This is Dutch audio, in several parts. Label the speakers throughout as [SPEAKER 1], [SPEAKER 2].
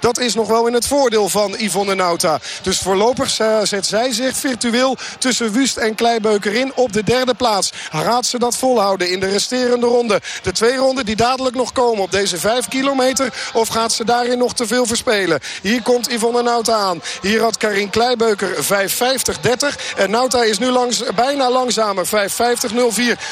[SPEAKER 1] Dat is nog wel in het voordeel van Yvonne Nauta. Dus voorlopig zet zij zich virtueel tussen Wust en Kleibeuker in op de derde plaats. Gaat ze dat volhouden in de resterende ronde? De twee ronden die dadelijk nog komen op deze vijf kilometer. Of gaat ze daarin nog te veel verspelen? Hier komt Yvonne Nauta aan. Hier had Karin Kleibeuker 5.50.30. En Nauta is nu langs, bijna langzamer. 5.50.04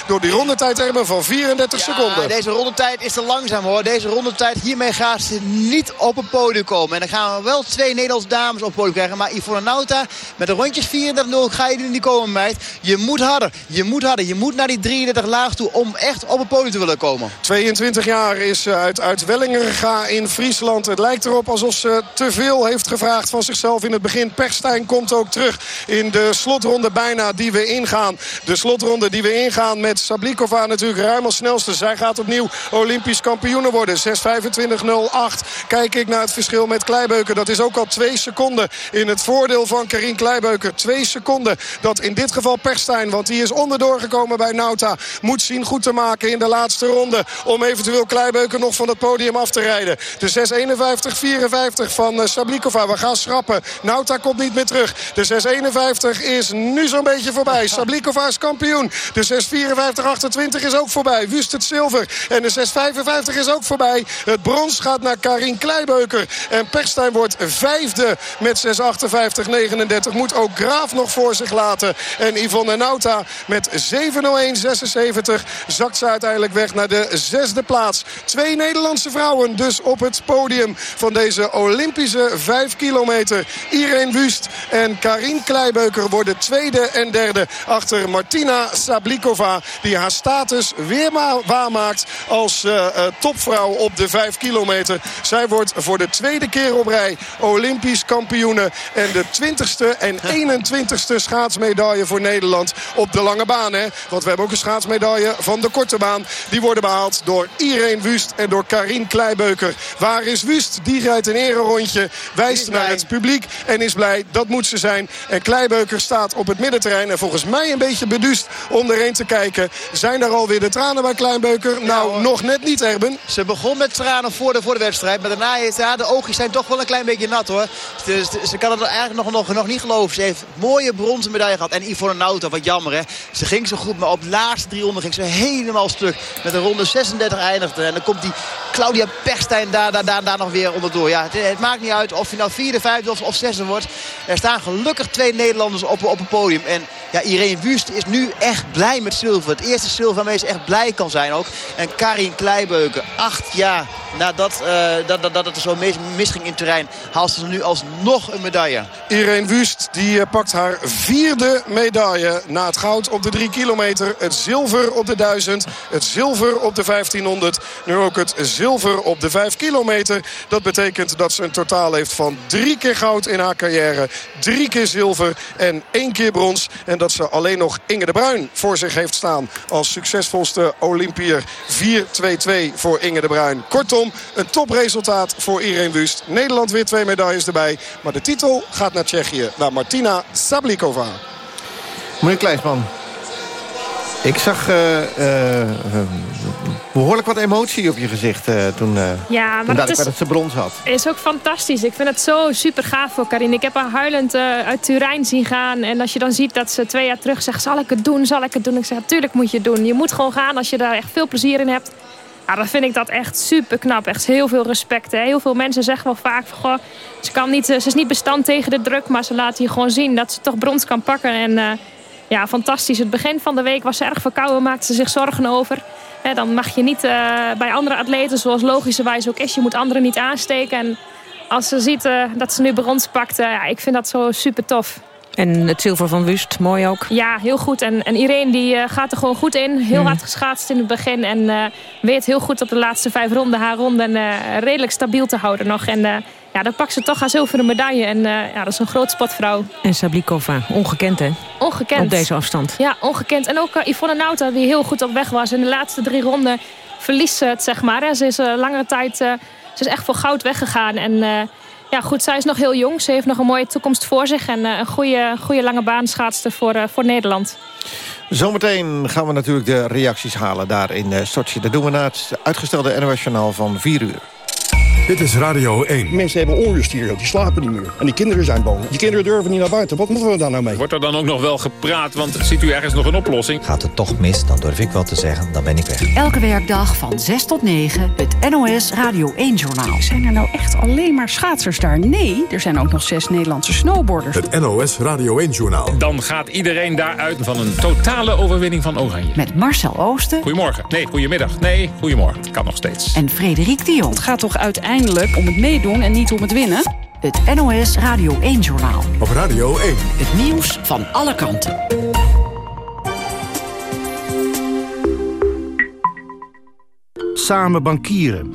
[SPEAKER 1] door die rondetijd hebben van 34 ja, seconden.
[SPEAKER 2] Deze rondetijd is te langzaam hoor. Deze rondetijd, hiermee gaat ze niet op het podium komen. En dan gaan we wel twee Nederlandse dames op podium krijgen. Maar Yvonne Nauta met de rondjes 34-0 ga je er niet komen meid. Je moet harder. Je moet harder. Je moet naar die 33 laag toe om echt op het podium te willen komen.
[SPEAKER 1] 22 jaar is uit, uit Wellingeren in Friesland. Het lijkt erop alsof ze te veel heeft gevraagd van zichzelf in het begin. Perstijn komt ook terug in de slotronde bijna die we ingaan. De slotronde die we ingaan met Sablikova natuurlijk ruim als snelste. Zij gaat opnieuw Olympisch kampioen worden. 6.25.08. Kijk ik naar het verschil met Kleibeuken. Dat is ook al twee seconden in het voordeel van Karin Kleibeuken. Twee seconden. Dat in dit geval Perstijn, want die is onderdoor gekomen bij Nauta. Moet zien goed te maken in de laatste ronde. Om eventueel Kleibeuken nog van het podium af te rijden. De 6.51.54 van eh, Sablikova. We gaan schrappen. Nauta komt niet meer terug. De 6.51 is nu zo'n beetje voorbij. Sablikova is kampioen. De 6.54.28 is ook voorbij. Wust het zilver. En de 6.55 is ook voorbij. Het brons gaat naar Karin Kleibeuker. En Perstijn wordt vijfde met 6.58.39. Moet ook Graaf nog voor zich laten. En Yvonne Nauta met 7.01.76 zakt ze uiteindelijk weg naar de zesde plaats. Twee Nederlandse vrouwen dus op het podium van deze Olympische 5 kilometer. Irene Wust en Karin Kleibeuker worden tweede en derde achter Martina Sablikova. Die haar status weer waarmaakt als uh, topvrouw op de 5 kilometer. Zij wordt voor de tweede keer op rij Olympisch kampioene. En de 20ste en 21ste schaatsmedaille voor Nederland op de lange baan. Hè? Want we hebben ook een schaatsmedaille van de korte baan. Die worden behaald door Irene Wust en door Karin Kleibeuker. Waar is Wust? Die rijdt een ererondje. Wijst naar het publiek en is blij. Dat moet ze zijn. En Kleibeuker staat op het middenterrein. En volgens mij een beetje beduust om erheen te kijken. Zijn er alweer de tranen bij Kleinbeuker? Nou, nog net niet, Erben.
[SPEAKER 2] Ze begon met tranen voor de, voor de wedstrijd. Maar daarna is ja, de oogjes zijn toch wel een klein beetje nat, hoor. Ze, ze, kan het eigenlijk nog, nog, nog niet geloven. Ze heeft mooie bronzen medaille gehad. En Yvonne Nauta, wat jammer, hè. Ze ging zo goed, maar op de laatste drie ronden ging ze helemaal stuk. Met een ronde 36 eindigde. En dan komt die Claudia Perstijn daar, daar, daar, daar nog weer onderdoor. Ja, het, maakt niet uit of je nou vierde, vijfde of, of zesde wordt. Er staan gelukkig twee Nederlanders op, op het podium. En ja, Irene Wust is nu echt blij met zilver. Het eerste zilver waarmee ze echt blij kan zijn ook. En Karin Kleibeuken, acht jaar nadat uh, dat, dat, dat het zo mis, misging in terrein... haalt ze nu alsnog een medaille.
[SPEAKER 1] Irene Wust die eh, pakt haar vierde medaille na het goud op de drie kilometer. Het zilver op de 1000, het zilver op de 1500. Nu ook het zilver op de 5 kilometer. Dat betekent dat ze een totaal heeft van drie keer goud in haar carrière. Drie keer zilver en één keer brons. En dat ze alleen nog Inge de Bruin voor zich heeft staan als succesvolste Olympier. 4-2-2 voor Inge de Bruin. Kortom, een topresultaat voor Irene Wust. Nederland weer twee medailles erbij. Maar de titel gaat naar Tsjechië, naar Martina Sablikova.
[SPEAKER 3] Meneer Kleisman, ik zag uh, uh, behoorlijk wat emotie op je gezicht uh, toen, uh, ja, maar toen dat, is, dat ze brons had.
[SPEAKER 4] is ook fantastisch. Ik vind het zo super gaaf voor Karin. Ik heb haar huilend uit Turijn zien gaan. En als je dan ziet dat ze twee jaar terug zegt... zal ik het doen, zal ik het doen? Ik zeg, natuurlijk moet je het doen. Je moet gewoon gaan als je daar echt veel plezier in hebt. Ja, dan vind ik dat echt super knap. Echt heel veel respect. Hè. Heel veel mensen zeggen wel vaak... Goh, ze, kan niet, ze is niet bestand tegen de druk... maar ze laat hier gewoon zien dat ze toch brons kan pakken. En ja, fantastisch. Het begin van de week was ze erg verkouden, maakte ze zich zorgen over. dan mag je niet uh, bij andere atleten, zoals logischerwijs ook is, je moet anderen niet aansteken. En als ze ziet dat ze nu brons pakt, ja, ik vind dat zo super tof.
[SPEAKER 5] En het zilver van Wust, mooi ook.
[SPEAKER 4] Ja, heel goed. En, en Irene die, uh, gaat er gewoon goed in. Heel mm. hard geschaatst in het begin. En uh, weet heel goed op de laatste vijf ronden haar ronden uh, redelijk stabiel te houden nog. En ja, dan pakt ze toch haar zilveren medaille. En ja, dat is een groot spotvrouw.
[SPEAKER 5] En Sablikova, ongekend hè?
[SPEAKER 4] Ongekend.
[SPEAKER 5] Op deze afstand.
[SPEAKER 4] Ja, ongekend. En ook Yvonne Nauta, die heel goed op weg was. In de laatste drie ronden verliest ze het, zeg maar. Ze is langere tijd... ze is echt voor goud weggegaan. En ja, goed, zij is nog heel jong. Ze heeft nog een mooie toekomst voor zich. En uh, een goede, goede lange baan schaatste voor, uh, voor Nederland.
[SPEAKER 3] Zometeen gaan we natuurlijk de reacties halen daar in uh, Sochi. Dat doen we na het uitgestelde NOS van 4 uur.
[SPEAKER 6] Dit is Radio 1.
[SPEAKER 7] Mensen hebben onrust hier, die slapen niet meer. En die kinderen zijn bang. Die kinderen durven niet naar buiten. Wat moeten we daar nou mee?
[SPEAKER 8] Wordt er dan ook nog wel gepraat, want ziet u ergens nog een oplossing?
[SPEAKER 9] Gaat het toch mis, dan durf ik wel te zeggen, dan ben ik weg.
[SPEAKER 10] Elke werkdag van 6 tot 9, het NOS Radio 1-journaal.
[SPEAKER 11] Zijn er nou echt alleen maar schaatsers daar? Nee, er zijn ook nog zes Nederlandse snowboarders.
[SPEAKER 6] Het NOS Radio 1-journaal.
[SPEAKER 8] Dan gaat iedereen daaruit van een totale overwinning van Oranje.
[SPEAKER 10] Met Marcel Oosten.
[SPEAKER 8] Goedemorgen. Nee, goedemiddag. Nee, goedemorgen. Kan nog steeds.
[SPEAKER 10] En Frederik Dion.
[SPEAKER 11] Het gaat toch uiteindelijk om het meedoen en niet om het winnen?
[SPEAKER 10] Het NOS Radio 1-journaal.
[SPEAKER 6] Op Radio 1.
[SPEAKER 10] Het nieuws van alle kanten.
[SPEAKER 12] Samen bankieren.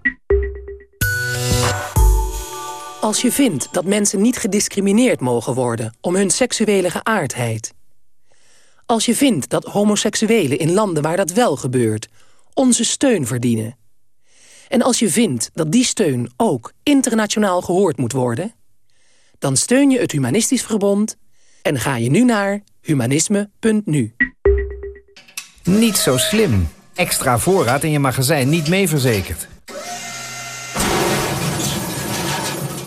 [SPEAKER 13] Als je vindt dat mensen niet gediscrimineerd mogen worden om hun seksuele geaardheid. Als je vindt dat homoseksuelen in landen waar dat wel gebeurt onze steun verdienen. En als je vindt dat die steun ook internationaal gehoord moet worden... dan steun je het Humanistisch Verbond en ga je nu naar humanisme.nu.
[SPEAKER 14] Niet zo slim. Extra voorraad in je magazijn niet mee verzekerd.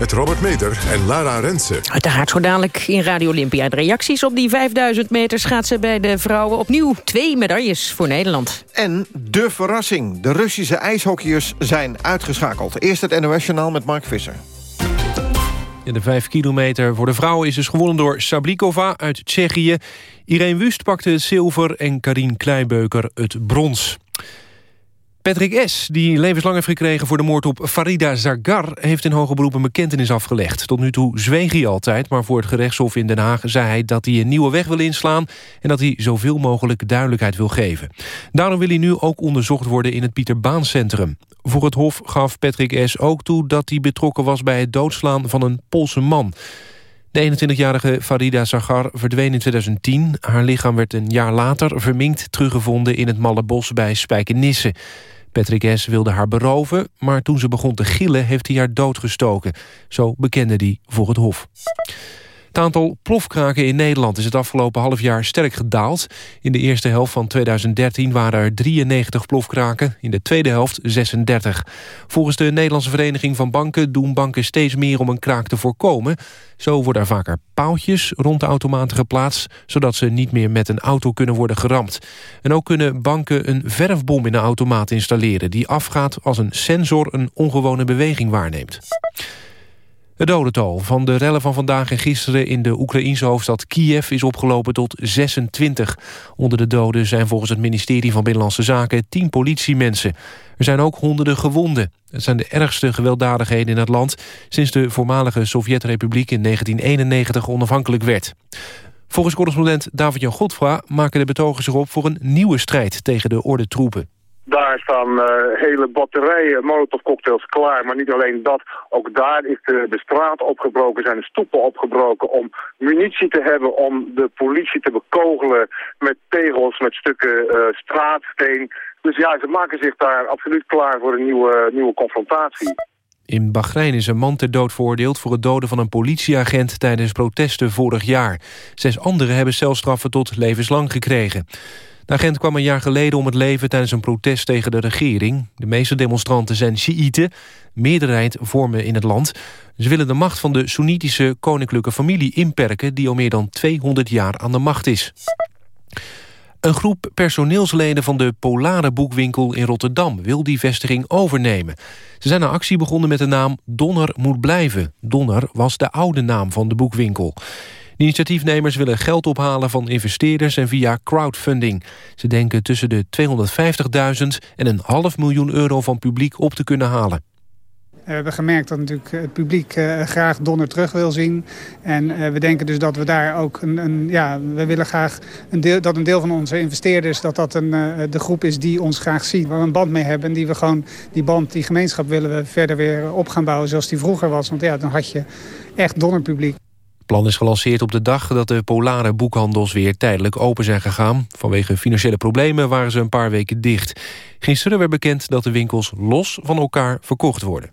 [SPEAKER 6] Met Robert Meter en Lara Rensen.
[SPEAKER 5] Uiteraard zo dadelijk in Radio Olympia. De reacties op die 5000 meter schaatsen bij de vrouwen. Opnieuw twee medailles voor Nederland.
[SPEAKER 3] En de verrassing. De Russische ijshockeyers zijn uitgeschakeld. Eerst het NOS-journaal met Mark Visser.
[SPEAKER 15] de 5 kilometer voor de vrouwen is dus gewonnen door Sablikova uit Tsjechië. Irene Wust pakte het zilver en Karin Kleibeuker het brons. Patrick S., die levenslang heeft gekregen voor de moord op Farida Zagar... heeft in hoge beroep een bekentenis afgelegd. Tot nu toe zweeg hij altijd, maar voor het gerechtshof in Den Haag... zei hij dat hij een nieuwe weg wil inslaan... en dat hij zoveel mogelijk duidelijkheid wil geven. Daarom wil hij nu ook onderzocht worden in het Pieter Baan Centrum. Voor het hof gaf Patrick S. ook toe dat hij betrokken was... bij het doodslaan van een Poolse man... De 21-jarige Farida Zagar verdween in 2010. Haar lichaam werd een jaar later verminkt teruggevonden in het Malle Bos bij Spijkenisse. Patrick S. wilde haar beroven, maar toen ze begon te gillen heeft hij haar doodgestoken. Zo bekende hij voor het Hof. Het aantal plofkraken in Nederland is het afgelopen half jaar sterk gedaald. In de eerste helft van 2013 waren er 93 plofkraken, in de tweede helft 36. Volgens de Nederlandse Vereniging van Banken doen banken steeds meer om een kraak te voorkomen. Zo worden er vaker paaltjes rond de automaten geplaatst... zodat ze niet meer met een auto kunnen worden geramd. En ook kunnen banken een verfbom in de automaat installeren... die afgaat als een sensor een ongewone beweging waarneemt. Het dodental van de rellen van vandaag en gisteren in de Oekraïense hoofdstad Kiev is opgelopen tot 26. Onder de doden zijn volgens het ministerie van Binnenlandse Zaken 10 politiemensen. Er zijn ook honderden gewonden. Het zijn de ergste gewelddadigheden in het land sinds de voormalige Sovjet-republiek in 1991 onafhankelijk werd. Volgens correspondent David-Jan Godfra maken de betogers zich op voor een nieuwe strijd tegen de orde troepen.
[SPEAKER 16] Daar staan uh, hele batterijen molotovcocktails klaar. Maar niet alleen dat, ook daar is de, straat opgebroken, zijn de stoepen opgebroken... om munitie te hebben om de politie te bekogelen met tegels, met stukken uh, straatsteen. Dus ja, ze maken zich daar absoluut klaar voor een nieuwe, nieuwe confrontatie.
[SPEAKER 15] In Bahrein is een man ter dood veroordeeld voor het doden van een politieagent tijdens protesten vorig jaar. Zes anderen hebben celstraffen tot levenslang gekregen. De agent kwam een jaar geleden om het leven tijdens een protest tegen de regering. De meeste demonstranten zijn Sjiïten, meerderheid vormen in het land. Ze willen de macht van de Soenitische koninklijke familie inperken... die al meer dan 200 jaar aan de macht is. Een groep personeelsleden van de Polare Boekwinkel in Rotterdam... wil die vestiging overnemen. Ze zijn een actie begonnen met de naam Donner moet blijven. Donner was de oude naam van de boekwinkel. De initiatiefnemers willen geld ophalen van investeerders en via crowdfunding. Ze denken tussen de 250.000 en een half miljoen euro van publiek op te kunnen halen.
[SPEAKER 17] We hebben gemerkt dat natuurlijk het publiek uh, graag Donner terug wil zien. En uh, we denken dus dat we daar ook een... een ja, we willen graag een deel, dat een deel van onze investeerders... dat dat een, de groep is die ons graag ziet. Waar we een band mee hebben. En die we gewoon, die band, die gemeenschap willen we verder weer op gaan bouwen zoals die vroeger was. Want ja, dan had je echt Donnerpubliek.
[SPEAKER 15] Het plan is gelanceerd op de dag dat de polare boekhandels weer tijdelijk open zijn gegaan. Vanwege financiële problemen waren ze een paar weken dicht. Gisteren werd bekend dat de winkels los van elkaar verkocht worden.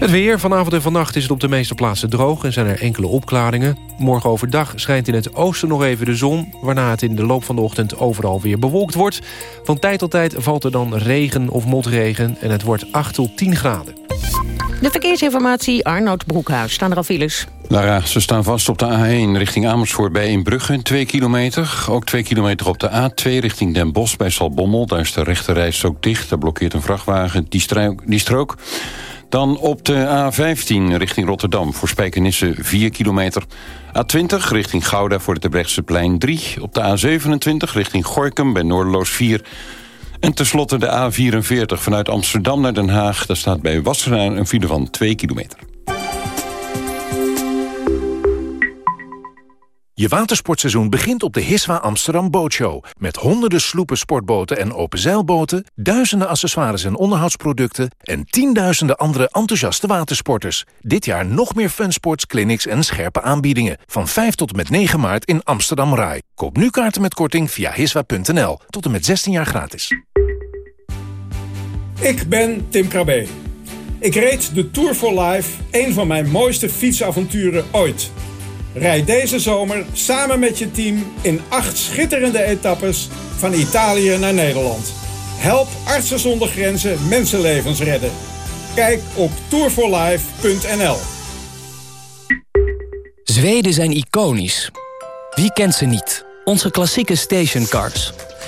[SPEAKER 15] Het weer. Vanavond en vannacht is het op de meeste plaatsen droog... en zijn er enkele opklaringen. Morgen overdag schijnt in het oosten nog even de zon... waarna het in de loop van de ochtend overal weer bewolkt wordt. Van tijd tot tijd valt er dan regen of motregen... en het wordt 8 tot 10 graden.
[SPEAKER 5] De verkeersinformatie, Arnoud Broekhuis. Staan er al files?
[SPEAKER 18] Lara, ze staan vast op de A1 richting Amersfoort bij Inbrugge, 2 kilometer. Ook 2 kilometer op de A2 richting Den Bosch bij Salbommel. Daar is de rechterreis ook dicht, daar blokkeert een vrachtwagen die, strook. Dan op de A15 richting Rotterdam voor Spijkenisse 4 kilometer. A20 richting Gouda voor het plein 3. Op de A27 richting Gorkum bij Noordeloos 4. En tenslotte de A44 vanuit Amsterdam naar Den Haag. Daar staat bij Wassenaar een file van 2 kilometer.
[SPEAKER 19] Je watersportseizoen begint op de Hiswa Amsterdam Bootshow. Met honderden sloepen, sportboten en openzeilboten... duizenden accessoires en onderhoudsproducten... en tienduizenden andere enthousiaste watersporters. Dit jaar nog meer funsports, clinics en scherpe aanbiedingen. Van 5 tot en met 9 maart in Amsterdam Rai. Koop nu kaarten met korting via hiswa.nl. Tot en met 16 jaar gratis.
[SPEAKER 20] Ik ben Tim Krabbe. Ik reed de Tour for Life, een van mijn mooiste fietsavonturen ooit... Rijd deze zomer samen met je team in acht schitterende etappes van Italië naar Nederland. Help Artsen zonder Grenzen mensenlevens redden. Kijk op tourforlife.nl
[SPEAKER 21] Zweden zijn iconisch. Wie kent ze niet? Onze klassieke stationcars.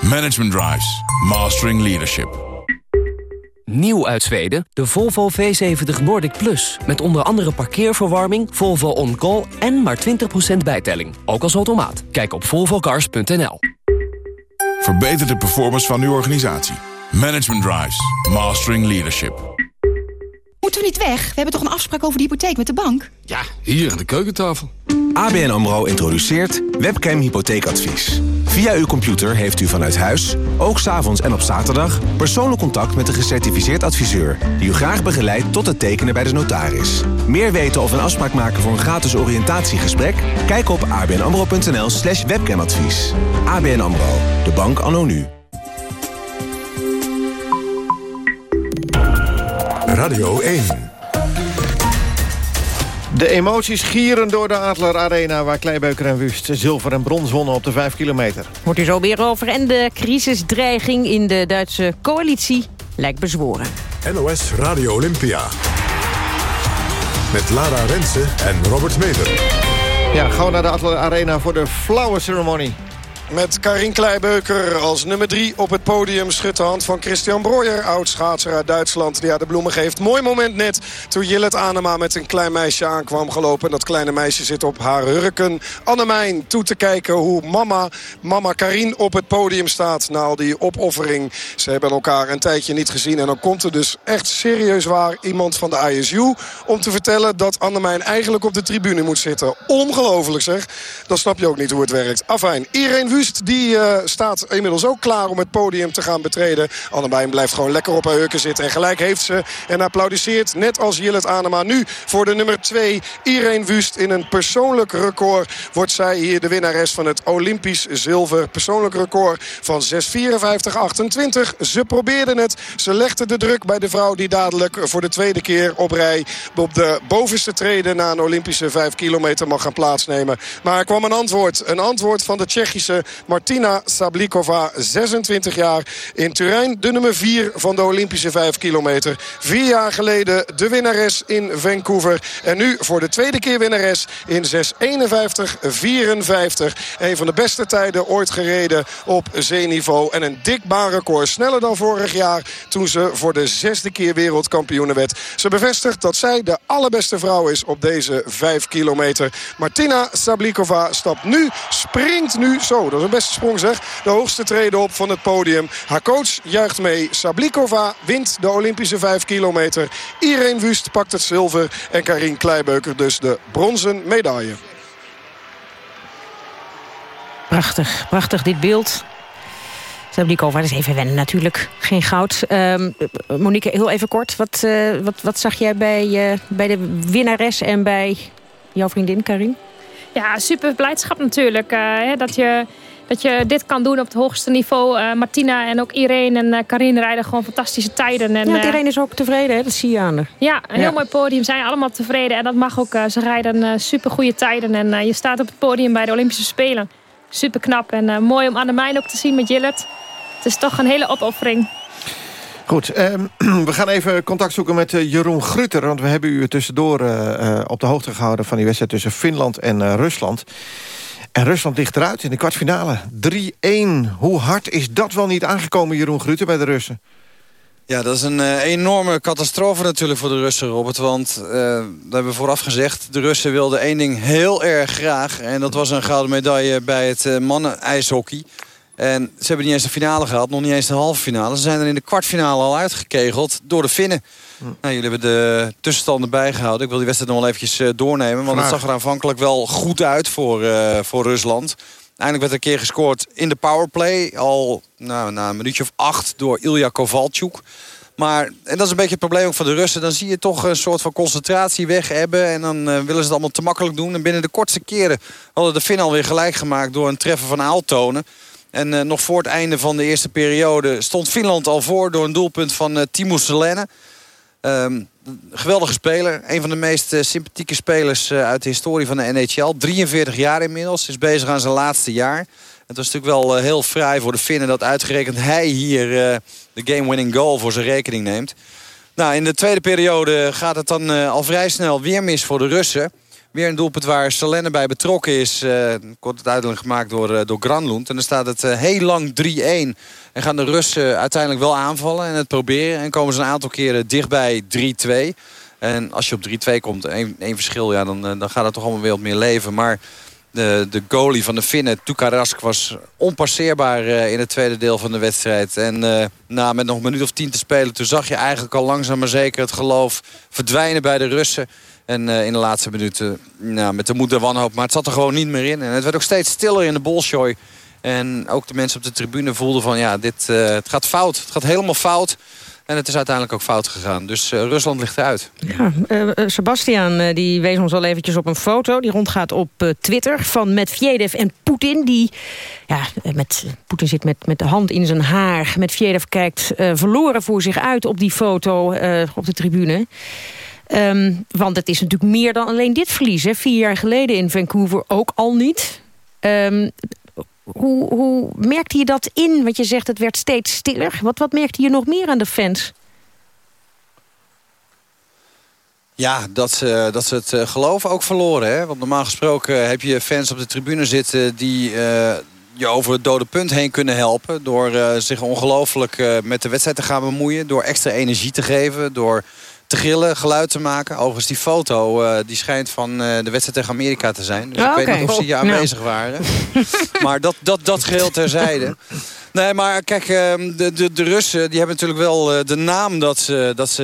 [SPEAKER 22] Management Drives. Mastering Leadership.
[SPEAKER 21] Nieuw uit Zweden, de Volvo V70 Nordic Plus. Met onder andere parkeerverwarming, Volvo On Call en maar 20% bijtelling. Ook als automaat. Kijk op volvocars.nl.
[SPEAKER 22] Verbeter de performance van uw organisatie. Management Drives. Mastering Leadership.
[SPEAKER 23] Moeten we niet weg? We hebben toch een afspraak over de hypotheek met de bank?
[SPEAKER 24] Ja, hier aan de keukentafel.
[SPEAKER 25] ABN AMRO introduceert webcam hypotheekadvies. Via uw computer heeft u vanuit huis, ook s'avonds en op zaterdag... persoonlijk contact met een gecertificeerd adviseur... die u graag begeleidt tot het tekenen bij de notaris. Meer weten of een afspraak maken voor een gratis oriëntatiegesprek? Kijk op abnamro.nl slash webcamadvies. ABN AMRO, de bank anno nu.
[SPEAKER 6] Radio 1.
[SPEAKER 3] De emoties gieren door de Adler Arena... waar Kleibeuker en Wust zilver en brons wonnen op de 5 kilometer.
[SPEAKER 5] Hoort u zo weer over. En de crisisdreiging in de Duitse coalitie lijkt bezworen.
[SPEAKER 6] NOS Radio Olympia. Met Lara Rensen en Robert Meder.
[SPEAKER 3] Ja, gauw naar de Adler Arena voor de flower ceremony.
[SPEAKER 1] Met Karin Kleibeuker als nummer 3 op het podium. Schudt de hand van Christian Breuer, oud-schaatser uit Duitsland. Die haar de bloemen geeft. Mooi moment net toen Jillet Anema met een klein meisje aankwam gelopen. En dat kleine meisje zit op haar hurken. Annemijn toe te kijken hoe mama, mama Karin op het podium staat. Na al die opoffering. Ze hebben elkaar een tijdje niet gezien. En dan komt er dus echt serieus waar iemand van de ISU... om te vertellen dat Annemijn eigenlijk op de tribune moet zitten. Ongelooflijk zeg. Dan snap je ook niet hoe het werkt. Afijn, Wust die staat inmiddels ook klaar om het podium te gaan betreden. Annebein blijft gewoon lekker op haar heuken zitten. En gelijk heeft ze en applaudisseert net als Jillet Anema nu voor de nummer 2 Irene Wust. In een persoonlijk record wordt zij hier de winnares van het Olympisch zilver. Persoonlijk record van 6.54.28. Ze probeerden het. Ze legden de druk bij de vrouw die dadelijk voor de tweede keer op rij op de bovenste treden na een Olympische 5 kilometer mag gaan plaatsnemen. Maar er kwam een antwoord. Een antwoord van de Tsjechische Martina Sablikova, 26 jaar in Turijn. De nummer 4 van de Olympische 5 kilometer. Vier jaar geleden de winnares in Vancouver. En nu voor de tweede keer winnares in 6.51.54. Een van de beste tijden ooit gereden op zeeniveau. En een dik baanrecord. Sneller dan vorig jaar toen ze voor de zesde keer wereldkampioene werd. Ze bevestigt dat zij de allerbeste vrouw is op deze 5 kilometer. Martina Sablikova stapt nu, springt nu. Zo, dat is een beste sprong zeg. De hoogste treden op van het podium. Haar coach juicht mee. Sablikova wint de Olympische 5 kilometer. Irene Wust pakt het zilver. En Karin Kleibeuker dus de bronzen medaille.
[SPEAKER 5] Prachtig, prachtig dit beeld. Sablikova, dat is even wennen natuurlijk. Geen goud. Um, Monique, heel even kort. Wat, uh, wat, wat zag jij bij, uh, bij de winnares en bij jouw vriendin Karin?
[SPEAKER 4] Ja, super blijdschap natuurlijk. Uh, hè, dat je dat je dit kan doen op het hoogste niveau. Uh, Martina en ook Irene en uh, Karin rijden gewoon fantastische tijden. En,
[SPEAKER 5] ja, Irene is ook tevreden, hè? dat zie je aan haar.
[SPEAKER 4] Ja, een heel mooi podium. Zijn allemaal tevreden. En dat mag ook. Uh, ze rijden super goede tijden. En je staat op het podium bij de Olympische Spelen. Super knap. En mooi om Annemijn ook te zien met Jillet. Het is toch een hele opoffering.
[SPEAKER 3] Goed, ehm, we gaan even contact zoeken met Jeroen Grutter. Want we hebben u tussendoor op de hoogte gehouden... van die wedstrijd tussen Finland en Rusland. En Rusland ligt eruit in de kwartfinale. 3-1. Hoe hard is dat wel niet aangekomen, Jeroen Grutte, bij de Russen?
[SPEAKER 26] Ja, dat is een uh, enorme catastrofe natuurlijk voor de Russen, Robert. Want uh, we hebben vooraf gezegd, de Russen wilden één ding heel erg graag. En dat was een gouden medaille bij het uh, mannen-ijshockey. En ze hebben niet eens de finale gehad, nog niet eens de halve finale. Ze zijn er in de kwartfinale al uitgekegeld door de Finnen. Nou, jullie hebben de tussenstanden bijgehouden. Ik wil die wedstrijd nog wel eventjes uh, doornemen. Want het zag er aanvankelijk wel goed uit voor, uh, voor Rusland. Eindelijk werd een keer gescoord in de powerplay. Al nou, na een minuutje of acht door Ilya Kovalchuk. Maar, en dat is een beetje het probleem ook van de Russen... dan zie je toch een soort van concentratie weg hebben... en dan uh, willen ze het allemaal te makkelijk doen. En binnen de kortste keren hadden de Finnen alweer gelijk gemaakt... door een treffen van Aaltonen. En uh, nog voor het einde van de eerste periode stond Finland al voor... door een doelpunt van uh, Timo Selene. Um, geweldige speler. Een van de meest uh, sympathieke spelers uit de historie van de NHL. 43 jaar inmiddels. Is bezig aan zijn laatste jaar. Het was natuurlijk wel heel vrij voor de Finnen... dat uitgerekend hij hier de game-winning goal voor zijn rekening neemt. Nou, in de tweede periode gaat het dan al vrij snel weer mis voor de Russen. Weer een doelpunt waar Salenne bij betrokken is. Uh, kort het duidelijk gemaakt door, uh, door Granlund. En dan staat het uh, heel lang 3-1. En gaan de Russen uiteindelijk wel aanvallen en het proberen. En komen ze een aantal keren dichtbij 3-2. En als je op 3-2 komt, één, één verschil, ja, dan, dan gaat het toch allemaal weer wat meer leven. Maar de, de goalie van de Finnen, Tukarask, was onpasseerbaar in het tweede deel van de wedstrijd. En na, met nog een minuut of tien te spelen, toen zag je eigenlijk al langzaam maar zeker het geloof verdwijnen bij de Russen. En uh, in de laatste minuten nou, met de moed en wanhoop. Maar het zat er gewoon niet meer in. En het werd ook steeds stiller in de Bolshoi. En ook de mensen op de tribune voelden van ja, dit, uh, het gaat fout. Het gaat helemaal fout. En het is uiteindelijk ook fout gegaan. Dus uh, Rusland ligt eruit.
[SPEAKER 5] Ja, Sebastian die wees ons al eventjes op een foto... die rondgaat op Twitter van Medvedev en Poetin. Die, ja, met, Poetin zit met, met de hand in zijn haar. Medvedev kijkt verloren voor zich uit op die foto op de tribune. Um, want het is natuurlijk meer dan alleen dit verlies. Vier jaar geleden in Vancouver ook al niet. Um, hoe, hoe merkte je dat in? Want je zegt het werd steeds stiller. Wat, wat merkte je nog meer aan de fans?
[SPEAKER 26] Ja, dat ze, dat ze het uh, geloof ook verloren. Hè? Want normaal gesproken heb je fans op de tribune zitten... die je over het dode punt heen kunnen helpen... door zich ongelooflijk met de wedstrijd te gaan bemoeien... door extra energie te geven... door te gillen, geluid te maken. Overigens, die foto uh, die schijnt van uh, de wedstrijd tegen Amerika te zijn. Dus oh, ik weet niet of ze hier aanwezig waren. maar dat, dat, dat geheel terzijde. Nee, maar kijk, ehm, de, de, de Russen die hebben natuurlijk wel eh, de naam dat ze... Dat ze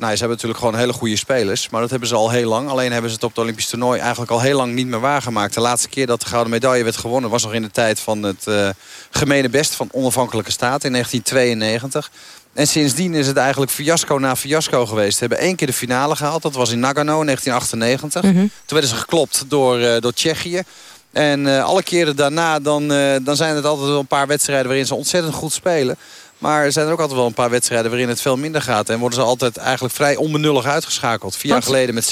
[SPEAKER 26] nou, ze hebben natuurlijk gewoon hele goede spelers. Maar dat hebben ze al heel lang. Alleen hebben ze het op het Olympisch toernooi eigenlijk al heel lang niet meer waargemaakt. De laatste keer dat de gouden medaille werd gewonnen... was nog in de tijd van het uh, gemene best van onafhankelijke staat in 1992. En sindsdien is het eigenlijk fiasco na fiasco geweest. Ze hebben één keer de finale gehaald. Dat was in Nagano in 1998. Mhm. Toen werden ze geklopt door, uh, door Tsjechië. En uh, alle keren daarna dan, uh, dan zijn het altijd wel een paar wedstrijden... waarin ze ontzettend goed spelen. Maar er zijn er ook altijd wel een paar wedstrijden waarin het veel minder gaat. En worden ze altijd eigenlijk vrij onbenullig uitgeschakeld. Vier jaar geleden met 7-3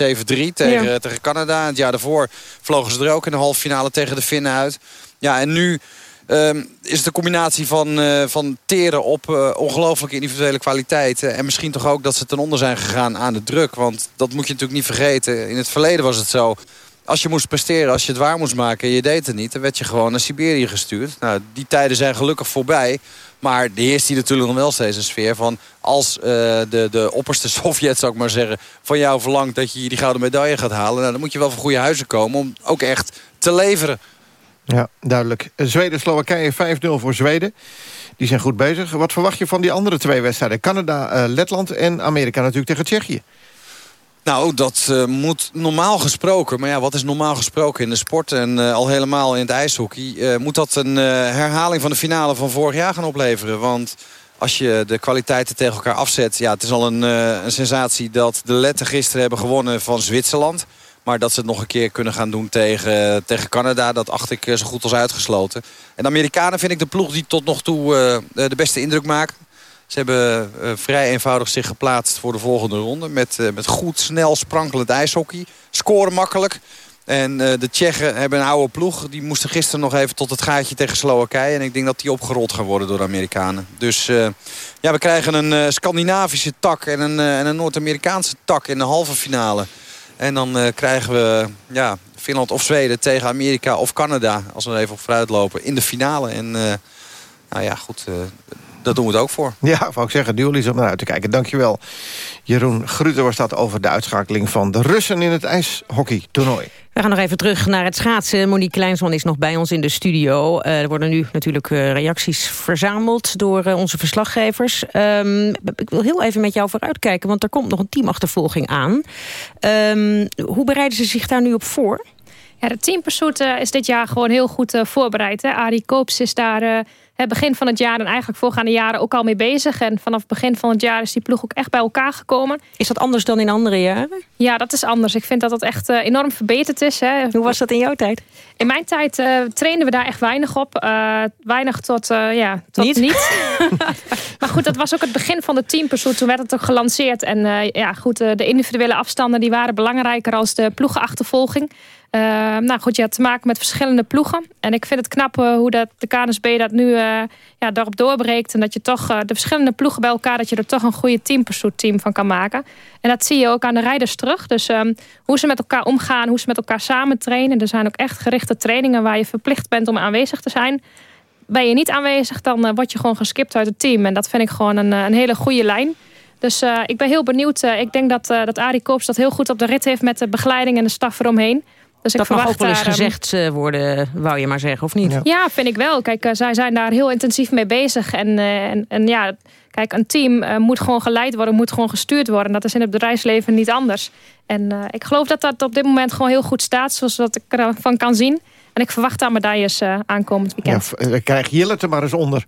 [SPEAKER 26] tegen, ja. tegen Canada. Het jaar daarvoor vlogen ze er ook in de halve finale tegen de Finnen uit. Ja, en nu Um, is het een combinatie van, uh, van teren op uh, ongelooflijke individuele kwaliteiten. En misschien toch ook dat ze ten onder zijn gegaan aan de druk. Want dat moet je natuurlijk niet vergeten. In het verleden was het zo. Als je moest presteren, als je het waar moest maken en je deed het niet... dan werd je gewoon naar Siberië gestuurd. Nou, die tijden zijn gelukkig voorbij. Maar er heerst hier natuurlijk nog wel steeds een sfeer van... als uh, de, de opperste Sovjet, zou ik maar zeggen... van jou verlangt dat je die gouden medaille gaat halen... Nou, dan moet je wel van goede huizen komen om ook echt te leveren.
[SPEAKER 3] Ja, duidelijk. Zweden-Slowakije 5-0 voor Zweden. Die zijn goed bezig. Wat verwacht je van die andere twee wedstrijden? Canada, uh, Letland en Amerika natuurlijk tegen Tsjechië.
[SPEAKER 26] Nou, dat uh, moet normaal gesproken... maar ja, wat is normaal gesproken in de sport... en uh, al helemaal in het ijshockey... Moet dat een herhaling van de finale van vorig jaar gaan opleveren. Want als je de kwaliteiten tegen elkaar afzet... ja, het is al een, een sensatie dat de Letten gisteren hebben gewonnen van Zwitserland... Maar dat ze het nog een keer kunnen gaan doen tegen, tegen Canada... dat acht ik zo goed als uitgesloten. En de Amerikanen vind ik de ploeg die tot nog toe uh, de beste indruk maakt. Ze hebben uh, vrij eenvoudig zich geplaatst voor de volgende ronde. Met, met goed, snel, sprankelend ijshockey. Scoren makkelijk. En de Tsjechen hebben een oude ploeg. Die moesten gisteren nog even tot het gaatje tegen Slowakije. En ik denk dat die opgerold gaan worden door de Amerikanen. Dus ja, we krijgen een Scandinavische tak en een, en een Noord-Amerikaanse tak in de halve finale. En dan uh, krijgen we ja, Finland of Zweden tegen Amerika of Canada... als we er even op vooruit lopen, in de finale. En uh, nou ja, goed, uh, dat doen we het ook voor.
[SPEAKER 3] Ja, wou ik zeggen, duel is om naar uit te kijken. Dankjewel. Jeroen Gruter was dat over de uitschakeling van de Russen... in het ijshockey-toernooi.
[SPEAKER 5] We gaan nog even terug naar het schaatsen. Monique Kleinsman is nog bij ons in de studio. Uh, er worden nu natuurlijk uh, reacties verzameld door uh, onze verslaggevers. Um, ik wil heel even met jou vooruitkijken, want er komt nog een teamachtervolging aan. Um, hoe bereiden ze zich daar nu op voor?
[SPEAKER 4] Ja, de teampursuit is dit jaar gewoon heel goed voorbereid. Arie Koops is daar het begin van het jaar en eigenlijk voorgaande jaren ook al mee bezig. En vanaf het begin van het jaar is die ploeg ook echt bij elkaar gekomen.
[SPEAKER 5] Is dat anders dan in andere jaren?
[SPEAKER 4] Ja, dat is anders. Ik vind dat dat echt uh, enorm verbeterd is. Hè.
[SPEAKER 5] Hoe was dat in jouw tijd?
[SPEAKER 4] In mijn tijd uh, trainden we daar echt weinig op. Uh, weinig tot, ja, tot niet. niet. maar goed, dat was ook het begin van de teampursuit. Toen werd het ook gelanceerd. En ja, goed, de individuele afstanden die waren belangrijker als de ploegenachtervolging. Uh, nou goed, je te maken met verschillende ploegen. En ik vind het knap uh, hoe dat de KNSB dat nu uh, ja, daarop doorbreekt. En dat je toch de verschillende ploegen bij elkaar... dat je er toch een goede team van kan maken. En dat zie je ook aan de rijders terug. Dus um, hoe ze met elkaar omgaan, hoe ze met elkaar samen trainen. Er zijn ook echt gerichte trainingen waar je verplicht bent om aanwezig te zijn. Ben je niet aanwezig, dan word je gewoon geskipt uit het team. En dat vind ik gewoon een, een hele goede lijn. Dus ik ben heel benieuwd. ik denk dat, dat Arie Koops dat heel goed op de rit heeft... met de begeleiding en de staf eromheen.
[SPEAKER 5] Dus dat mag ook wel eens ehm, gezegd uh, worden, wou je maar zeggen, of niet?
[SPEAKER 4] Ja, ja vind ik wel. Kijk, uh, zij zijn daar heel intensief mee bezig. En, uh, en, en, ja, kijk, een team moet gewoon geleid worden, moet gewoon gestuurd worden. Dat is in het bedrijfsleven niet anders. En ik geloof dat dat op dit moment gewoon heel goed staat, zoals dat ik ervan kan zien. En ik verwacht daar medailles aankomend weekend.
[SPEAKER 3] Ja, krijg Jillet er maar eens onder.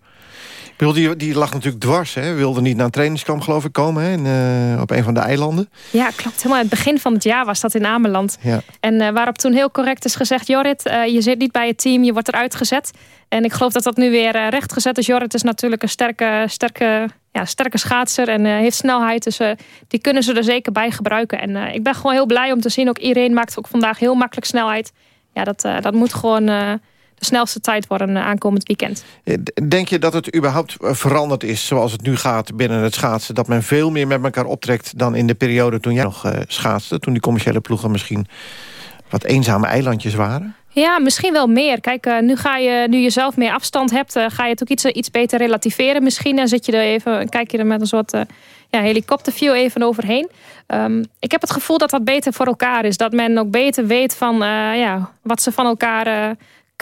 [SPEAKER 3] Bedoel, die, die lag natuurlijk dwars. Hè? Wilde niet naar een trainingskamp geloof ik komen. Hè? In, uh, op een van de eilanden.
[SPEAKER 4] Ja, klopt. Helemaal in het begin van het jaar was dat in Ameland. Ja. En uh, waarop toen heel correct is gezegd... Jorrit, uh, je zit niet bij het team, je wordt eruit gezet. En ik geloof dat dat nu weer rechtgezet is. Jorrit is natuurlijk een sterke, sterke, ja, sterke schaatser en heeft snelheid. Dus die kunnen ze er zeker bij gebruiken. En ik ben gewoon heel blij om te zien. Ook iedereen maakt ook vandaag heel makkelijk snelheid. Ja, dat, dat moet gewoon snelste tijd worden eh, aankomend weekend.
[SPEAKER 3] Denk je dat het überhaupt eh, veranderd is zoals het nu gaat binnen het schaatsen? Dat men veel meer met elkaar optrekt dan in de periode toen jij nog schaatste? Toen die commerciële ploegen misschien wat eenzame eilandjes waren?
[SPEAKER 4] Ja, misschien wel meer. Kijk, uh, nu, ga je, nu je zelf meer afstand hebt, uh, ga je het ook iets, iets beter relativeren misschien. En zit je er even, kijk je er met een soort uh, ja, helikopterview even overheen. Um, ik heb het gevoel dat dat beter voor elkaar is. Dat men ook beter weet van ja, wat ze van elkaar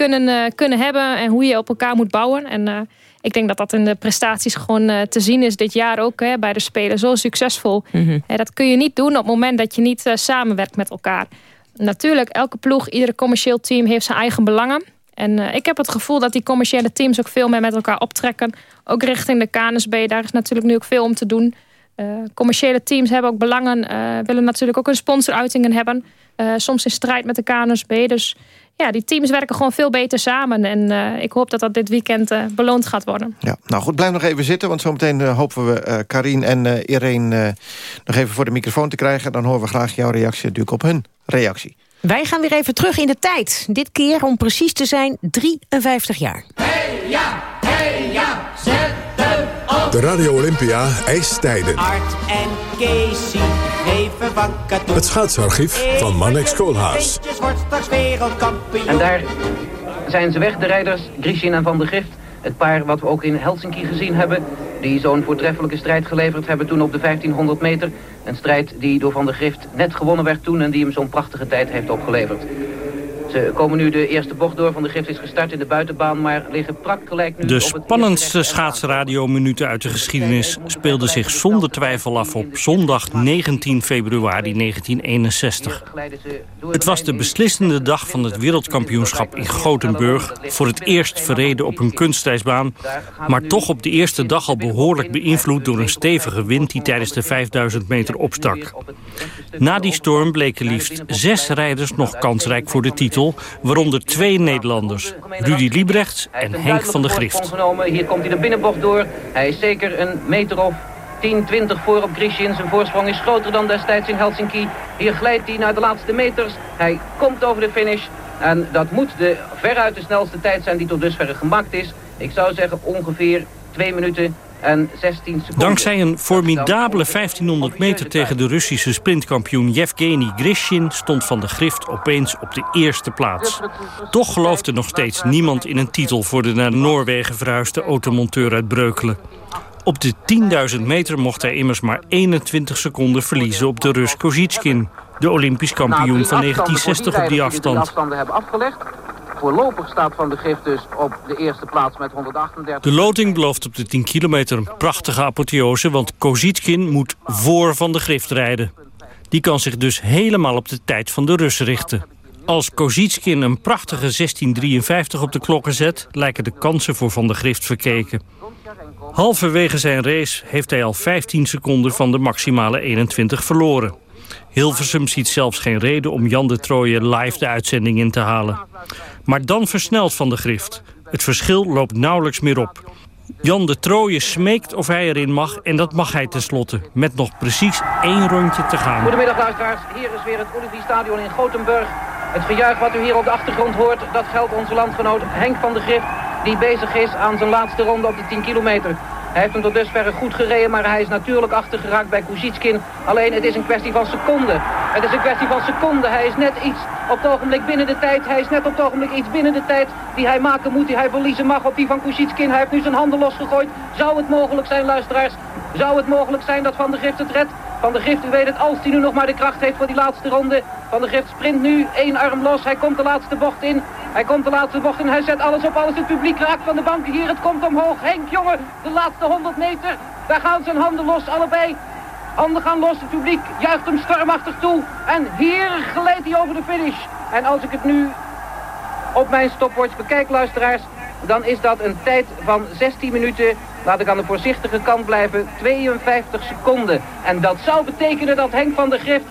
[SPEAKER 4] kunnen, uh, kunnen hebben en hoe je op elkaar moet bouwen. En uh, ik denk dat dat in de prestaties gewoon te zien is dit jaar ook hè, bij de Spelen. Zo succesvol.
[SPEAKER 5] Mhm.
[SPEAKER 4] dat kun je niet doen op het moment dat je niet samenwerkt met elkaar. Natuurlijk, elke ploeg, ieder commercieel team heeft zijn eigen belangen. En ik heb het gevoel dat die commerciële teams ook veel meer met elkaar optrekken. Ook richting de KNSB, daar is natuurlijk nu ook veel om te doen. commerciële teams hebben ook belangen, willen natuurlijk ook een sponsoruitingen hebben. soms in strijd met de KNSB. Dus ja, die teams werken gewoon veel beter samen. En uh, ik hoop dat dat dit weekend uh, beloond gaat worden.
[SPEAKER 3] Ja, nou goed, blijf nog even zitten. Want zometeen uh, hopen we uh, Karin en uh, Irene nog even voor de microfoon te krijgen. Dan horen we graag jouw reactie natuurlijk op hun reactie.
[SPEAKER 5] Wij gaan weer even terug in de tijd. Dit keer, om precies te zijn, 53 jaar.
[SPEAKER 27] Hey ja, hey ja, zet hem op.
[SPEAKER 6] De Radio Olympia ijstijden.
[SPEAKER 27] Art en Casey,
[SPEAKER 6] Het schaatsarchief van Manex Koolhaas.
[SPEAKER 28] En daar zijn ze weg, de rijders, Grishin en Van der Gift. Het paar wat we ook in Helsinki gezien hebben. Die zo'n voortreffelijke strijd geleverd hebben toen op de 1500 meter. Een strijd die door Van der Gift net gewonnen werd toen... en die hem zo'n prachtige tijd heeft opgeleverd. Ze komen nu de eerste bocht door. Van de Gift is gestart in de buitenbaan, maar liggen praktgelijk nu
[SPEAKER 29] De spannendste schaatsradiominuten uit de geschiedenis speelden zich zonder twijfel af op zondag 19 februari 1961. Het was de beslissende dag van het wereldkampioenschap in Gothenburg. Voor het eerst verreden op een kunstijsbaan. Maar toch op de eerste dag al behoorlijk beïnvloed door een stevige wind die tijdens de 5000 meter opstak. Na die storm bleken liefst zes rijders nog kansrijk voor de titel, waaronder twee Nederlanders, Rudy Liebrechts en Henk van der Grift.
[SPEAKER 28] Hier komt hij de binnenbocht door. Hij is zeker een meter of 10, 20 voor op Grishin. Zijn voorsprong is groter dan destijds in Helsinki. Hier glijdt hij naar de laatste meters. Hij komt over de finish. En dat moet de veruit de snelste tijd zijn die tot dusver gemaakt is. Ik zou zeggen ongeveer 2 minuten en 16 seconden.
[SPEAKER 29] Dankzij een formidabele 1500 meter tegen de Russische sprintkampioen Yevgeny Grishin stond Van der Grift opeens op de eerste plaats. Toch geloofde nog steeds niemand in een titel voor de naar Noorwegen verhuisde automonteur uit Breukelen. Op de 10.000 meter mocht hij immers maar 21 seconden verliezen op de Rus Kozitskin, de Olympisch kampioen van 1960 op die afstand.
[SPEAKER 28] Voorlopig staat Van de Gift dus op de eerste plaats met 138.
[SPEAKER 29] De loting belooft op de 10 kilometer een prachtige apotheose... want Kozitskin moet voor Van de Grift rijden. Die kan zich dus helemaal op de tijd van de Russen richten. Als Kozitskin een prachtige 16.53 op de klokken zet... lijken de kansen voor Van de Grift verkeken. Halverwege zijn race heeft hij al 15 seconden van de maximale 21 verloren. Hilversum ziet zelfs geen reden om Jan de Trooijen live de uitzending in te halen. Maar dan versnelt Van de Grift. Het verschil loopt nauwelijks meer op. Jan de Trooijen smeekt of hij erin mag en dat mag hij tenslotte. Met nog precies één rondje te gaan.
[SPEAKER 28] Goedemiddag luisteraars, hier is weer het Olympiestadion in Gothenburg. Het gejuich wat u hier op de achtergrond hoort, dat geldt onze landgenoot Henk van der Grift... die bezig is aan zijn laatste ronde op de 10 kilometer. Hij heeft hem tot dusver goed gereden, maar hij is natuurlijk achtergeraakt bij Kozitskin. Alleen het is een kwestie van seconden. Het is een kwestie van seconden. Hij is net iets op het ogenblik binnen de tijd. Hij is net op het ogenblik iets binnen de tijd die hij maken moet, die hij verliezen mag op die van Kozitskin. Hij heeft nu zijn handen losgegooid. Zou het mogelijk zijn, luisteraars? Zou het mogelijk zijn dat Van der Gift het redt? Van der Gift, u weet het, als hij nu nog maar de kracht heeft voor die laatste ronde. Van der Gift sprint nu, één arm los. Hij komt de laatste bocht in. Hij komt de laatste bocht in. Hij zet alles op alles. Het publiek raakt van de banken hier. Het komt omhoog. Henk, jongen, de laatste 100 meter. Daar gaan zijn handen los, allebei. Handen gaan los. Het publiek juicht hem stormachtig toe. En hier glijdt hij over de finish. En als ik het nu op mijn stopwatch bekijk, luisteraars... dan is dat een tijd van 16 minuten... laat ik aan de voorzichtige kant blijven, 52 seconden. En dat zou betekenen dat Henk van der Grift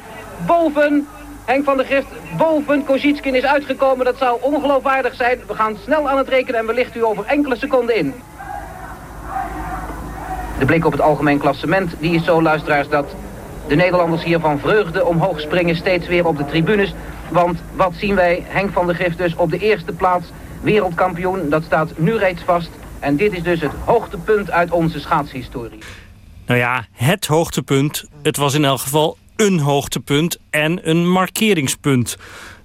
[SPEAKER 28] boven... Henk van der Grift boven Kozitskin is uitgekomen. Dat zou ongeloofwaardig zijn. We gaan snel aan het rekenen en we lichten u over enkele seconden in. De blik op het algemeen klassement, die is zo, luisteraars, dat de Nederlanders hier van vreugde omhoog springen steeds weer op de tribunes. Want wat zien wij? Henk van der Grift dus op de eerste plaats, wereldkampioen. Dat staat nu reeds vast. En dit is dus het hoogtepunt uit onze schaatshistorie.
[SPEAKER 29] Nou ja, het hoogtepunt. Het was in elk geval een hoogtepunt en een markeringspunt.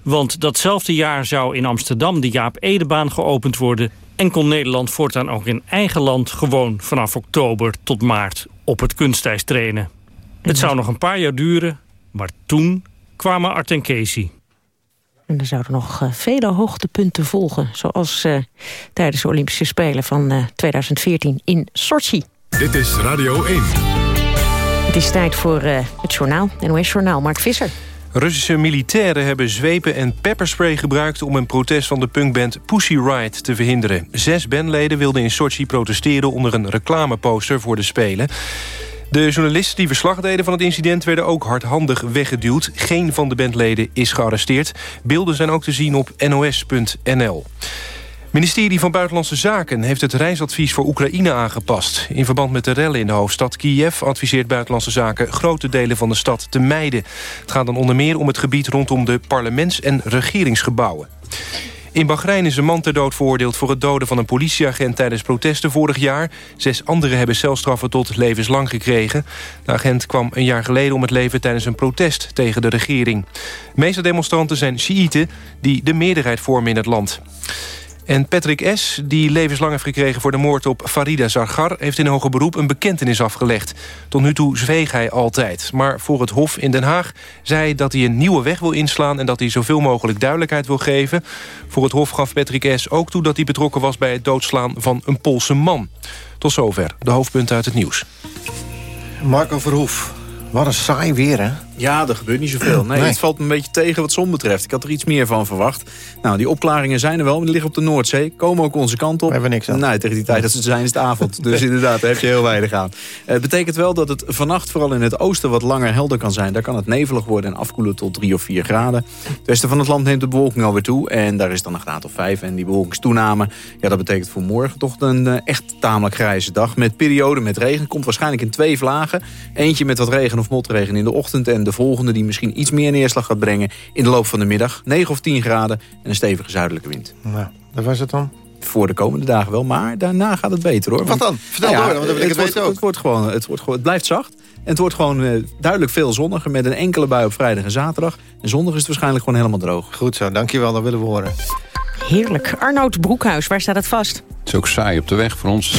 [SPEAKER 29] Want datzelfde jaar zou in Amsterdam de Jaap Edebaan geopend worden... en kon Nederland voortaan ook in eigen land gewoon vanaf oktober tot maart op het kunstijs trainen. Het zou nog een paar jaar duren, maar toen kwamen Art en Casey.
[SPEAKER 5] En er zouden nog uh, vele hoogtepunten volgen. Zoals uh, tijdens de Olympische Spelen van uh, 2014 in Sochi.
[SPEAKER 6] Dit is Radio 1.
[SPEAKER 5] Het is tijd voor het journaal, NOS-journaal. Mark Visser.
[SPEAKER 15] Russische militairen hebben zwepen en pepperspray gebruikt... om een protest van de punkband Pussy Riot te verhinderen. Zes bandleden wilden in Sochi protesteren... onder een reclameposter voor de Spelen. De journalisten die verslag deden van het incident... werden ook hardhandig weggeduwd. Geen van de bandleden is gearresteerd. Beelden zijn ook te zien op nos.nl. Ministerie van Buitenlandse Zaken heeft het reisadvies voor Oekraïne aangepast. In verband met de rellen in de hoofdstad Kiev adviseert Buitenlandse Zaken grote delen van de stad te mijden. Het gaat dan onder meer om het gebied rondom de parlements- en regeringsgebouwen. In Bahrein is een man ter dood veroordeeld voor het doden van een politieagent tijdens protesten vorig jaar. Zes anderen hebben celstraffen tot levenslang gekregen. De agent kwam een jaar geleden om het leven tijdens een protest tegen de regering. De meeste demonstranten zijn Sjiïten die de meerderheid vormen in het land. En Patrick S., die levenslang heeft gekregen voor de moord op Farida Zargar... heeft in hoger beroep een bekentenis afgelegd. Tot nu toe zweeg hij altijd. Maar voor het Hof in Den Haag zei dat hij een nieuwe weg wil inslaan... en dat hij zoveel mogelijk duidelijkheid wil geven. Voor het Hof gaf Patrick S. ook toe dat hij betrokken was... bij het doodslaan van een Poolse man. Tot zover de hoofdpunten uit het nieuws.
[SPEAKER 3] Marco Verhoef, wat een saai weer, hè?
[SPEAKER 30] Ja, er gebeurt niet zoveel. Nee, Het valt me een beetje tegen wat zon betreft. Ik had er iets meer van verwacht. Nou, die opklaringen zijn er wel, maar die liggen op de Noordzee. Komen ook onze kant op. We
[SPEAKER 3] hebben niks aan.
[SPEAKER 30] Nee, tegen die tijd dat ze zijn is het avond. Dus inderdaad, daar heb je heel weinig aan. Het betekent wel dat het vannacht vooral in het oosten wat langer helder kan zijn. Daar kan het nevelig worden en afkoelen tot 3 of 4 graden. Het westen van het land neemt de bewolking alweer toe. En daar is dan een graad of 5. En die bewolkingstoename, ja, dat betekent voor morgen toch een uh, echt tamelijk grijze dag. Met perioden met regen. Komt waarschijnlijk in twee vlagen. Eentje met wat regen of motregen in de ochtend. En de volgende die misschien iets meer neerslag gaat brengen in de loop van de middag. 9 of 10 graden en een stevige zuidelijke wind.
[SPEAKER 3] Nou, dat was het dan?
[SPEAKER 30] Voor de komende dagen wel, maar daarna gaat het beter hoor.
[SPEAKER 3] Wat dan? Vertel nou ja, door, want dan wil ik het, het weten
[SPEAKER 30] ook. Het, wordt gewoon, het, wordt gewoon, het blijft zacht. En het wordt gewoon uh, duidelijk veel zonniger met een enkele bui op vrijdag en zaterdag. En zondag is het waarschijnlijk gewoon helemaal droog.
[SPEAKER 3] Goed zo, dankjewel, dat willen we horen.
[SPEAKER 5] Heerlijk. Arnoud Broekhuis, waar staat het vast?
[SPEAKER 18] Het is ook saai op de weg voor ons.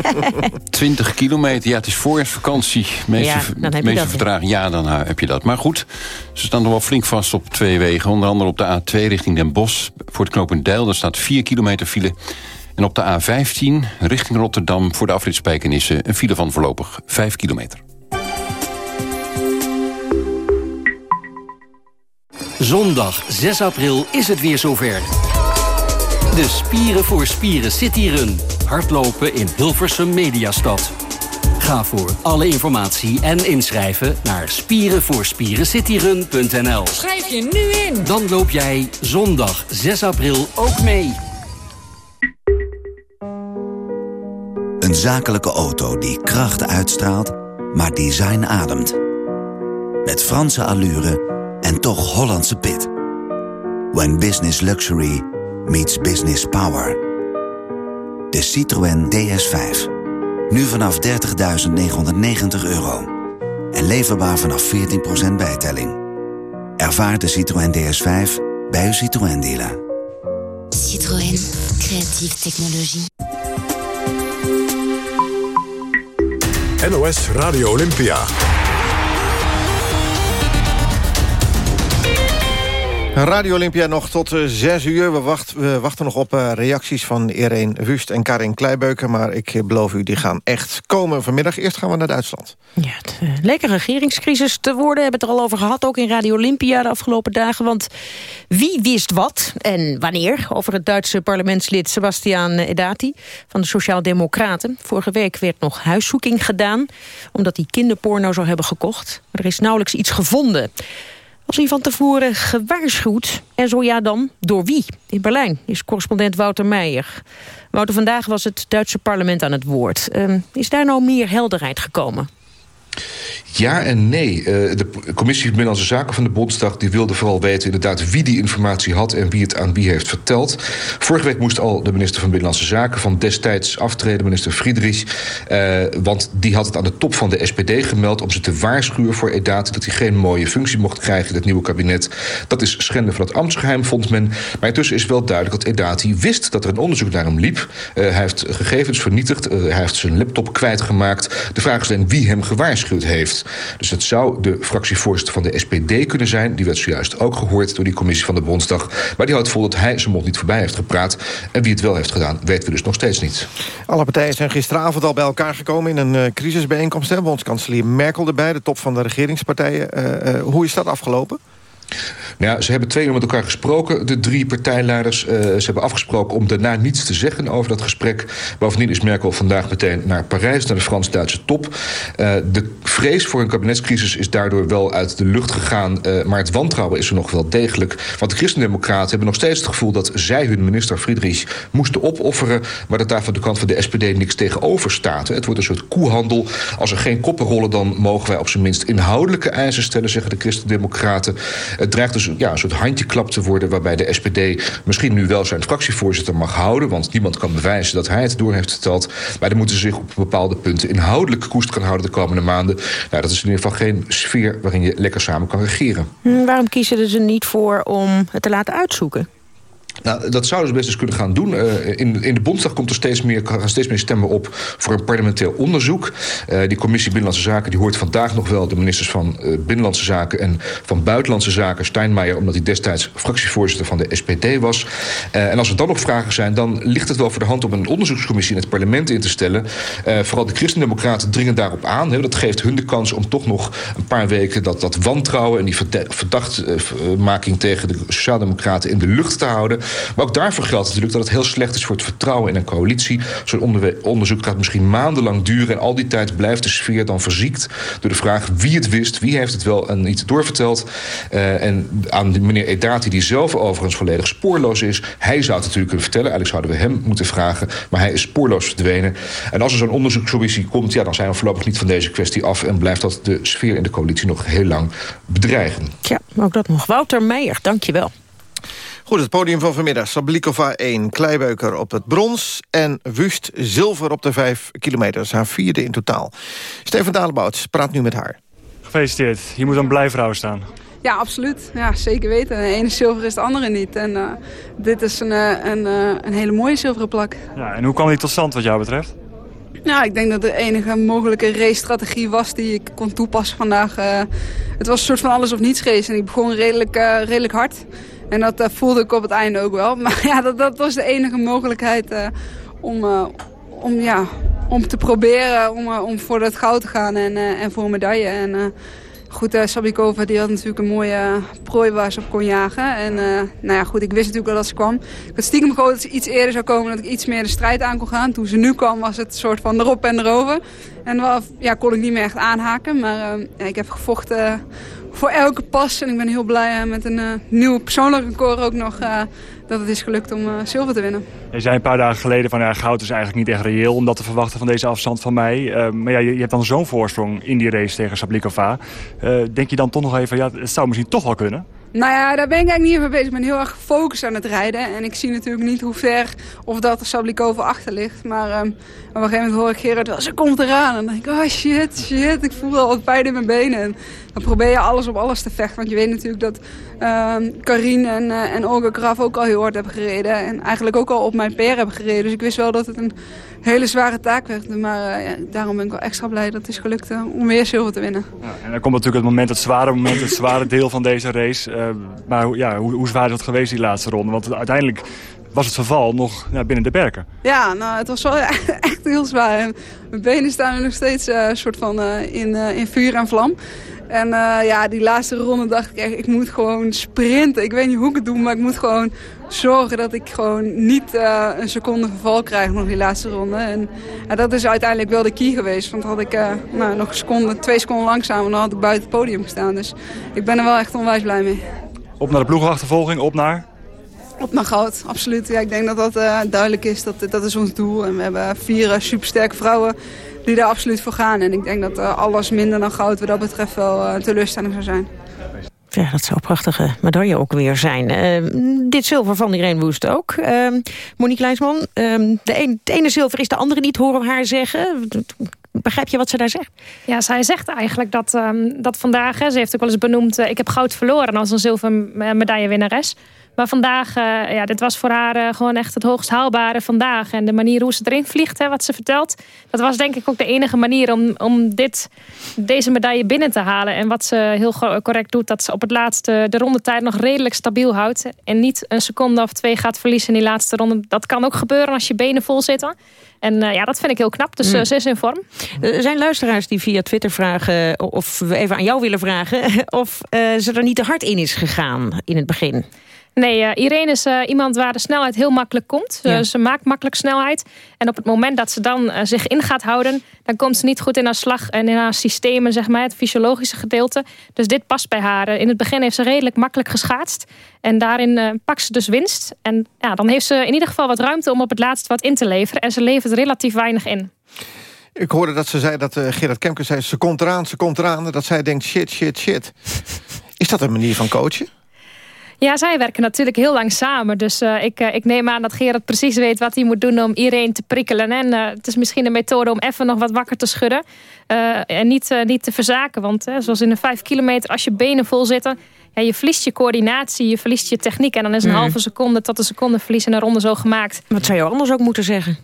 [SPEAKER 18] 20 kilometer, ja, het is voorjaarsvakantie. Meeste, ja, dan heb je meeste vertraging, ja, dan eh, heb je dat. Maar goed, ze staan nog wel flink vast op twee wegen. Onder andere op de A2 richting Den Bosch. Voor het knooppunt Deil, daar staat 4 kilometer file. En op de A15 richting Rotterdam voor de afritspijkenissen... een file van voorlopig 5 kilometer.
[SPEAKER 31] Zondag 6 april is het weer zover. De Spieren voor Spieren City Run. Hardlopen in Hilversum Mediastad. Ga voor alle informatie en inschrijven naar spierenvoorspierencityrun.nl.
[SPEAKER 32] Schrijf je nu in.
[SPEAKER 31] Dan loop jij zondag 6 april ook mee.
[SPEAKER 33] Een zakelijke auto die kracht uitstraalt, maar design ademt. Met Franse allure en toch Hollandse pit. When business luxury meets business power. De Citroën DS5. Nu vanaf 30.990 euro. En leverbaar vanaf 14% bijtelling. Ervaar de Citroën DS5 bij uw Citroën dealer.
[SPEAKER 34] Citroën. Creatieve technologie.
[SPEAKER 6] NOS Radio Olympia.
[SPEAKER 3] Radio Olympia nog tot uh, zes uur. We, wacht, we, wachten nog op uh, reacties van Irene Wust en Karin Kleibeuken. Maar ik uh, beloof u, die gaan echt komen vanmiddag. Eerst gaan we naar Duitsland.
[SPEAKER 5] Ja, het leek een regeringscrisis te worden. We hebben het er al over gehad, ook in Radio Olympia de afgelopen dagen. Want wie wist wat en wanneer over het Duitse parlementslid Sebastian Edati van de Sociaaldemocraten. Vorige week werd nog huiszoeking gedaan, omdat hij kinderporno zou hebben gekocht. Maar er is nauwelijks iets gevonden. Was hij van tevoren gewaarschuwd? En zo ja dan, door wie? In Berlijn is correspondent Wouter Meijer. Wouter, vandaag was het Duitse parlement aan het woord. Uh, is daar nou meer helderheid gekomen?
[SPEAKER 35] Ja en nee. Eh, de commissie Binnenlandse Zaken van de Bondsdag... die wilde vooral weten inderdaad wie die informatie had... en wie het aan wie heeft verteld. Vorige week moest al de minister van Binnenlandse Zaken... van destijds aftreden, minister Friedrich. Uh, want die had het aan de top van de SPD gemeld... om ze te waarschuwen voor Edate... dat hij geen mooie functie mocht krijgen in het nieuwe kabinet. Dat is schenden van het ambtsgeheim, vond men. Maar intussen is wel duidelijk dat Edati wist... dat er een onderzoek naar hem liep. Uh, hij heeft gegevens vernietigd. hij heeft zijn laptop kwijtgemaakt. De vraag is dan wie hem gewaarschuwd heeft. Dus het zou de fractievoorzitter van de SPD kunnen zijn. Die werd zojuist ook gehoord door die commissie van de Bondsdag. Maar die houdt vol dat hij zijn mond niet voorbij heeft gepraat. En wie het wel heeft gedaan, weten we dus nog steeds niet.
[SPEAKER 3] Alle partijen zijn gisteravond al bij elkaar gekomen in een uh, crisisbijeenkomst. Bondskanselier Merkel erbij, de top van de regeringspartijen. Uh, uh, hoe is dat afgelopen?
[SPEAKER 35] Nou ze hebben twee uur met elkaar gesproken, de drie partijleiders. Uh, ze hebben afgesproken om daarna niets te zeggen over dat gesprek. Bovendien is Merkel vandaag meteen naar Parijs, naar de Frans-Duitse top. Uh, de vrees voor een kabinetscrisis is daardoor wel uit de lucht gegaan. Uh, maar het wantrouwen is er nog wel degelijk. Want de Christendemocraten hebben nog steeds het gevoel... dat zij hun minister Friedrich moesten opofferen... maar dat daar van de kant van de SPD niks tegenover staat. Het wordt een soort koehandel. Als er geen koppen rollen, dan mogen wij op zijn minst inhoudelijke eisen stellen... zeggen de Christendemocraten. Het dreigt dus ja, een soort handjeklap te worden... waarbij de SPD misschien nu wel zijn fractievoorzitter mag houden... want niemand kan bewijzen dat hij het door heeft verteld. Maar dan moeten ze zich op bepaalde punten inhoudelijk koest gaan houden... de komende maanden. Nou, dat is in ieder geval geen sfeer waarin je lekker samen kan regeren.
[SPEAKER 5] Hm, waarom kiezen ze niet voor om het te laten uitzoeken?
[SPEAKER 35] Nou, dat zouden ze best eens kunnen gaan doen. Uh, in, in de Bondsdag komt er steeds meer, gaan steeds meer stemmen op voor een parlementair onderzoek. Uh, die commissie Binnenlandse Zaken die hoort vandaag nog wel de ministers van uh, Binnenlandse Zaken en van Buitenlandse Zaken, Steinmeier, omdat hij destijds fractievoorzitter van de SPD was. en als er dan nog vragen zijn, dan ligt het wel voor de hand om een onderzoekscommissie in het parlement in te stellen. vooral de Christendemocraten dringen daarop aan. Dat geeft hun de kans om toch nog een paar weken dat, dat wantrouwen en die verdachtmaking tegen de Sociaaldemocraten in de lucht te houden. Maar ook daarvoor geldt natuurlijk dat het heel slecht is voor het vertrouwen in een coalitie. Zo'n onder onderzoek gaat misschien maandenlang duren. En al die tijd blijft de sfeer dan verziekt door de vraag wie het wist, wie heeft het wel en niet doorverteld. Uh, en aan meneer Edati, die zelf overigens volledig spoorloos is, hij zou het natuurlijk kunnen vertellen. Eigenlijk zouden we hem moeten vragen, maar hij is spoorloos verdwenen. En als er zo'n onderzoekscommissie komt, ja, dan zijn we voorlopig niet van deze kwestie af en blijft dat de sfeer in de coalitie nog heel lang bedreigen.
[SPEAKER 5] Ja, ook dat nog. Wouter Meijer, dank je wel.
[SPEAKER 3] Goed, het podium van vanmiddag. Sablikova 1, Kleibeuker op het brons... en Wust zilver op de 5 kilometer. haar vierde in totaal. Steven Dalebout praat nu met haar.
[SPEAKER 32] Gefeliciteerd. Je moet een blij vrouw staan.
[SPEAKER 36] Ja, absoluut. Ja, zeker weten. De ene zilver is de andere niet. En uh, dit is een, een, een hele mooie zilveren plak.
[SPEAKER 32] Ja, en hoe kwam die tot stand wat jou betreft?
[SPEAKER 36] Ja, ik denk dat de enige mogelijke race-strategie was die ik kon toepassen vandaag. Uh, het was een soort van alles of niets race. En ik begon redelijk, uh, redelijk hard. En dat uh, voelde ik op het einde ook wel. Maar ja, dat, dat was de enige mogelijkheid uh, om, uh, om, ja, om te proberen om, om voor het goud te gaan en, en voor een medaille. En, goed, Sabikova die had natuurlijk een mooie prooi waar ze op kon jagen. En nou ja, goed, ik wist natuurlijk wel dat ze kwam. Ik had stiekem gehoopt dat ze iets eerder zou komen, dat ik iets meer de strijd aan kon gaan. Toen ze nu kwam was het een soort van erop en erover. En wel, ja, kon ik niet meer echt aanhaken, maar ik heb gevochten voor elke pas. En ik ben heel blij met een uh, nieuw persoonlijk record ook nog... Uh, dat het is gelukt om zilver te winnen.
[SPEAKER 32] Je zei een paar dagen geleden van ja, goud is eigenlijk niet echt reëel... om dat te verwachten van deze afstand van mij. maar ja, je, je hebt dan zo'n voorsprong in die race tegen Sablikova. denk je dan toch nog even, ja, het zou misschien toch wel kunnen?
[SPEAKER 36] Nou ja, daar ben ik eigenlijk niet even bezig. Ik ben heel erg gefocust aan het rijden. En ik zie natuurlijk niet hoe ver of dat er Sablikova achter ligt. Maar um, op een gegeven moment hoor ik Gerard wel, ze komt eraan. En dan denk ik, oh shit, shit, ik voel al wat pijn in mijn benen. En dan probeer je alles op alles te vechten. Want je weet natuurlijk dat um, Karin en, uh, en Olga Graf ook al heel hard hebben gereden. En eigenlijk ook al op mijn peer hebben gereden. Dus ik wist wel dat het een hele zware taak werd. Maar ja, daarom ben ik wel extra blij dat het is gelukt uh, om weer zilver te winnen.
[SPEAKER 32] Ja, en dan komt natuurlijk het moment, het zware moment, het zware deel van deze race. Uh, maar ja, hoe, hoe zwaar is dat geweest die laatste ronde? Want uiteindelijk was het verval nog ja, binnen de berken.
[SPEAKER 36] Ja, nou, het was wel echt heel zwaar. En mijn benen staan nog steeds uh, soort van, uh, in, uh, in vuur en vlam. En ja, die laatste ronde dacht ik echt, ik moet gewoon sprinten. Ik weet niet hoe ik het doe, maar ik moet gewoon zorgen dat ik gewoon niet een seconde verval krijg nog die laatste ronde. En dat is uiteindelijk wel de key geweest. Want had ik nou, nog een seconde, twee seconden langzamer, dan had ik buiten het podium gestaan. Dus ik ben er wel echt onwijs blij mee.
[SPEAKER 32] Op naar de ploegachtervolging, op naar?
[SPEAKER 36] Op naar goud, absoluut. Ja, ik denk dat dat duidelijk is. Dat, dat is ons doel. En we hebben vier supersterke vrouwen die daar absoluut voor gaan. En ik denk dat uh, alles minder dan goud wat dat betreft wel een teleurstelling zou zijn.
[SPEAKER 5] Ja, dat zou een prachtige medaille ook weer zijn. dit zilver van Irene Woest ook. Monique Leijsman, de, een, de ene zilver is de andere niet, horen we haar zeggen. Begrijp je wat ze daar zegt?
[SPEAKER 4] Ja, zij zegt eigenlijk dat, um, dat vandaag... Hè, ze heeft ook wel eens benoemd... ik heb goud verloren als een zilveren medaillewinnares. Maar vandaag, uh, ja, dit was voor haar uh, gewoon echt het hoogst haalbare vandaag. En de manier hoe ze erin vliegt, hè, wat ze vertelt... dat was denk ik ook de enige manier om, om dit, deze medaille binnen te halen. En wat ze heel correct doet, dat ze op het laatste de rondetijd nog redelijk stabiel houdt. En niet een seconde of twee gaat verliezen in die laatste ronde. Dat kan ook gebeuren als je benen vol zitten. En uh, ja, dat vind ik heel knap. Dus uh, ze is in vorm.
[SPEAKER 5] Er zijn luisteraars die via Twitter vragen... of we even aan jou willen vragen... of uh, ze er niet te hard in is gegaan in het begin.
[SPEAKER 4] Nee, uh, Irene is uh, iemand waar de snelheid heel makkelijk komt. Ja. Uh, ze maakt makkelijk snelheid. En op het moment dat ze dan zich in gaat houden... dan komt ze niet goed in haar slag en in haar systemen, zeg maar, het fysiologische gedeelte. Dus dit past bij haar. In het begin heeft ze redelijk makkelijk geschaatst. En daarin pakt ze dus winst. En ja, dan heeft ze in ieder geval wat ruimte om op het laatst wat in te leveren. En ze levert relatief weinig in.
[SPEAKER 3] Ik hoorde dat ze zei, dat Gerard Kemker zei... ze komt eraan, ze komt eraan. Dat zij denkt, shit, shit, shit. Is dat een manier van coachen?
[SPEAKER 4] Ja, zij werken natuurlijk heel lang samen. Dus uh, ik, uh, ik neem aan dat Gerard precies weet wat hij moet doen om iedereen te prikkelen. En uh, het is misschien een methode om even nog wat wakker te schudden. en niet, niet te verzaken. Want zoals in de vijf kilometer, als je benen vol zitten... Ja, je verliest je coördinatie, je verliest je techniek. En dan is een mm. halve seconde tot een seconde verlies in een ronde zo gemaakt.
[SPEAKER 5] Wat zou je anders ook moeten zeggen?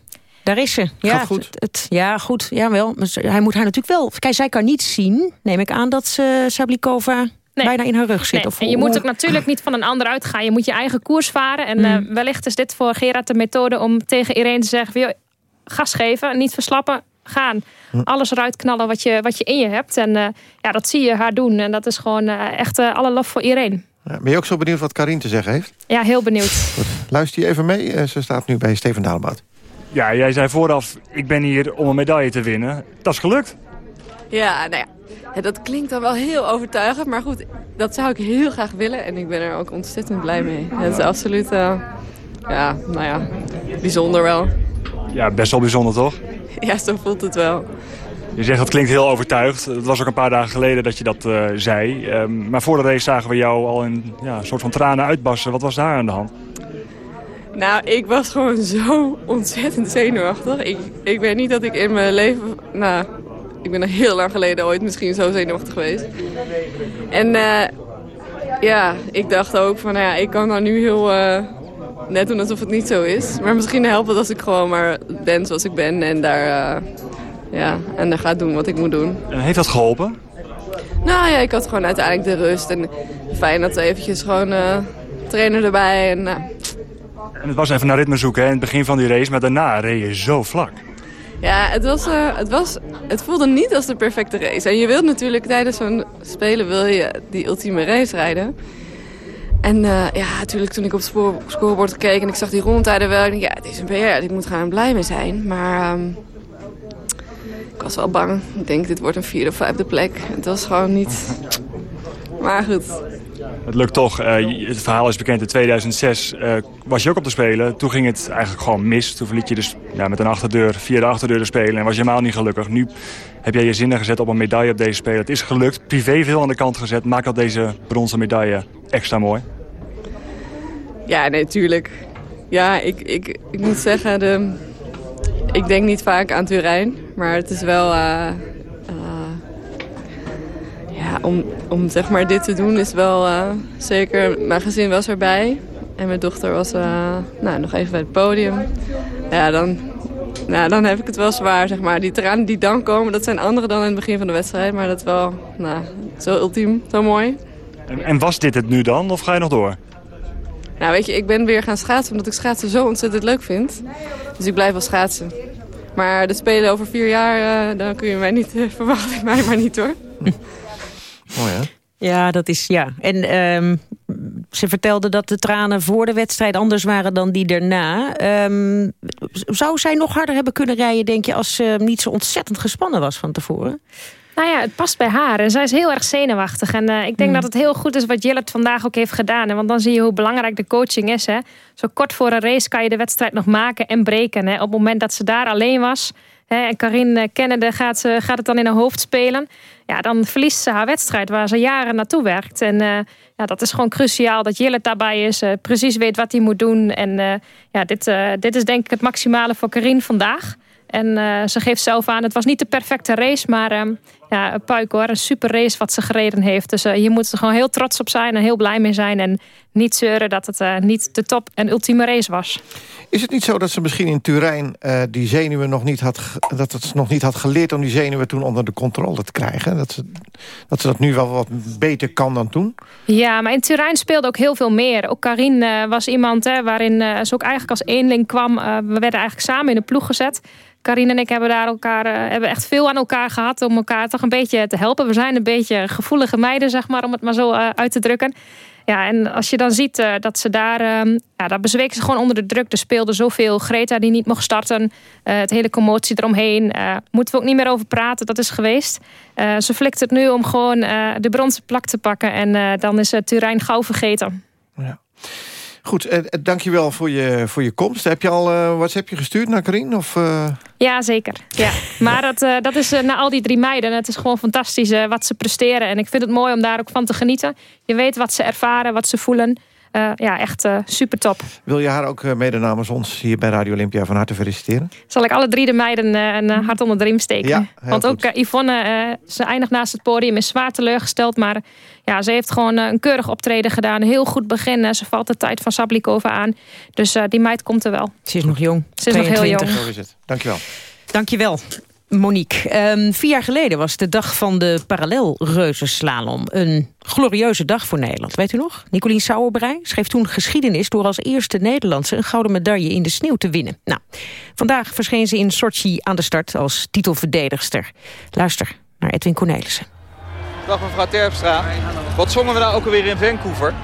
[SPEAKER 5] Daar is ze.
[SPEAKER 3] Ja, Gaat goed.
[SPEAKER 5] Het, het, ja, goed. Ja, wel. Maar hij moet haar natuurlijk wel... Kijk, zij kan niet zien, neem ik aan, dat ze Sablikova nee. bijna in haar rug zit.
[SPEAKER 4] Nee.
[SPEAKER 5] Of
[SPEAKER 4] en je moet ook natuurlijk niet van een ander uitgaan. Je moet je eigen koers varen. En mm. uh, wellicht is dit voor Gerard de methode om tegen Irene te zeggen... gas geven, niet verslappen, gaan. Hm. Alles eruit knallen wat je, wat je in je hebt. En uh, ja, dat zie je haar doen. En dat is gewoon uh, echt alle lof voor Irene.
[SPEAKER 3] Ja, ben je ook zo benieuwd wat Karin te zeggen heeft?
[SPEAKER 4] Ja, heel benieuwd.
[SPEAKER 3] Goed. Luister je even mee. ze staat nu bij Steven Dalebout.
[SPEAKER 32] Ja, jij zei vooraf, ik ben hier om een medaille te winnen. Dat is gelukt.
[SPEAKER 37] Ja, nou ja, dat klinkt dan wel heel overtuigend, maar goed, dat zou ik heel graag willen. En ik ben er ook ontzettend blij mee. Het is absoluut, uh, ja, nou ja, bijzonder wel.
[SPEAKER 32] Ja, best wel bijzonder toch?
[SPEAKER 37] Ja, zo voelt het wel.
[SPEAKER 32] Je zegt dat klinkt heel overtuigd. Het was ook een paar dagen geleden dat je dat uh, zei. Um, maar voor de race zagen we jou al in ja, een soort van tranen uitbassen. Wat was daar aan de hand?
[SPEAKER 37] Nou, ik was gewoon zo ontzettend zenuwachtig. Ik, ik weet niet dat ik in mijn leven... Nou, ik ben er heel lang geleden ooit misschien zo zenuwachtig geweest. En uh, ja, ik dacht ook van, nou ja, ik kan nou nu heel uh, net doen alsof het niet zo is. Maar misschien helpt het als ik gewoon maar ben zoals ik ben en daar, uh, ja, en daar ga doen wat ik moet doen.
[SPEAKER 32] En heeft dat geholpen?
[SPEAKER 37] Nou ja, ik had gewoon uiteindelijk de rust en fijn dat we eventjes gewoon trainen erbij. En,
[SPEAKER 32] en het was even naar ritme zoeken hè, in het begin van die race, maar daarna reed je zo vlak.
[SPEAKER 37] Ja, het, was, uh, het, was, het voelde niet als de perfecte race. En je wilt natuurlijk tijdens zo'n spelen wil je die ultieme race rijden. En uh, ja, natuurlijk toen ik op het scorebord keek en ik zag die rondtijden wel. Ik dacht, ja, het is een PR, ik moet gaan blij mee zijn. Maar um, ik was wel bang. Ik denk, dit wordt een vierde of vijfde plek. Het was gewoon niet... Maar goed,
[SPEAKER 32] het lukt toch. Uh, het verhaal is bekend. In 2006 uh, was je ook op te spelen. Toen ging het eigenlijk gewoon mis. Toen verliet je dus ja, met een achterdeur, via de achterdeur te spelen. En was je helemaal niet gelukkig. Nu heb jij je zinnen gezet op een medaille op deze spelen. Het is gelukt. Privé veel aan de kant gezet. Maakt dat deze bronzen medaille extra mooi?
[SPEAKER 37] Ja, nee, tuurlijk. Ja, ik, ik, ik moet zeggen, de, ik denk niet vaak aan Turijn. Maar het is wel... Ja, om, om zeg maar dit te doen is wel uh, zeker... Mijn gezin was erbij. En mijn dochter was uh, nou, nog even bij het podium. Ja, dan, nou, dan heb ik het wel zwaar, zeg maar. Die tranen die dan komen, dat zijn andere dan in het begin van de wedstrijd. Maar dat is wel nou, zo ultiem, zo mooi.
[SPEAKER 32] En, en was dit het nu dan, of ga je nog door?
[SPEAKER 37] Nou, weet je, ik ben weer gaan schaatsen omdat ik schaatsen zo ontzettend leuk vind. Dus ik blijf wel schaatsen. Maar de Spelen over vier jaar, uh, dan kun je mij niet uh, verwachten. Mij maar niet hoor.
[SPEAKER 3] Mooi hè?
[SPEAKER 5] Ja, dat is ja. En um, ze vertelde dat de tranen voor de wedstrijd anders waren dan die daarna. Um, zou zij nog harder hebben kunnen rijden, denk je, als ze niet zo ontzettend gespannen was van tevoren?
[SPEAKER 4] Nou ja, het past bij haar. En zij is heel erg zenuwachtig. En uh, ik denk mm. dat het heel goed is wat Jillet vandaag ook heeft gedaan. En want dan zie je hoe belangrijk de coaching is. Hè. Zo kort voor een race kan je de wedstrijd nog maken en breken. Hè. Op het moment dat ze daar alleen was... En Karin uh, kennende gaat, ze, gaat het dan in haar hoofd spelen ja, dan verliest ze haar wedstrijd waar ze jaren naartoe werkt. En uh, ja, dat is gewoon cruciaal dat Jillet daarbij is, uh, precies weet wat hij moet doen. En ja, dit, dit is denk ik het maximale voor Karin vandaag. En ze geeft zelf aan, het was niet de perfecte race, maar ehm, ja, een puik hoor. Een super race wat ze gereden heeft. Dus uh, je moet er gewoon heel trots op zijn en heel blij mee zijn. En niet zeuren dat het uh, niet de top en ultieme race was.
[SPEAKER 3] Is het niet zo dat ze misschien in Turijn uh, die zenuwen nog niet had... dat het nog niet had geleerd om die zenuwen toen onder de controle te krijgen? Dat ze dat, ze dat nu wel wat beter kan dan toen?
[SPEAKER 4] Ja, maar in Turijn speelde ook heel veel meer. Ook Karin was iemand hè, waarin ze ook eigenlijk als eenling kwam. we werden eigenlijk samen in de ploeg gezet. Karin en ik hebben daar elkaar, hebben echt veel aan elkaar gehad om elkaar een beetje te helpen. We zijn een beetje gevoelige meiden, zeg maar, om het maar zo uh, uit te drukken. Ja, en als je dan ziet uh, dat ze daar, ja, daar bezweken ze gewoon onder de druk. Er speelde zoveel. Greta die niet mocht starten. het hele commotie eromheen. moeten we ook niet meer over praten. Dat is geweest. ze flikt het nu om gewoon de bronzen plak te pakken. En dan is Turijn gauw vergeten.
[SPEAKER 3] Ja. Goed, eh, dankjewel voor je, voor je komst. Heb je al uh, WhatsAppje gestuurd naar Karin? Of, uh...
[SPEAKER 4] Ja, zeker. Ja. Maar dat, uh, dat is naar al die drie meiden. Het is gewoon fantastisch wat ze presteren. En ik vind het mooi om daar ook van te genieten. Je weet wat ze ervaren, wat ze voelen. Uh, ja, echt uh, super top.
[SPEAKER 3] Wil je haar ook uh, mede namens ons hier bij Radio Olympia van harte feliciteren?
[SPEAKER 4] Zal ik alle drie de meiden een hart onder de riem steken.
[SPEAKER 3] Ja,
[SPEAKER 4] Want ook Yvonne, ze eindigt naast het podium, is zwaar teleurgesteld. Maar ja, ze heeft gewoon een keurig optreden gedaan. Heel goed begin. Ze valt de tijd van Sablikova aan. Dus die meid komt er wel.
[SPEAKER 5] Ze is nog jong.
[SPEAKER 4] Ze is 22. nog heel jong.
[SPEAKER 3] Zo is het. Dankjewel.
[SPEAKER 5] Dankjewel. Monique, um, vier jaar geleden was de dag van de parallelreuzenslalom. Een glorieuze dag voor Nederland. Weet u nog? Nicolien Sauerbrei schreef toen geschiedenis... door als eerste Nederlandse een gouden medaille in de sneeuw te winnen. Nou, vandaag verscheen ze in Sochi aan de start als titelverdedigster. Luister naar Edwin Cornelissen.
[SPEAKER 26] Dag mevrouw Terpstra. Wat zongen we nou ook alweer in Vancouver?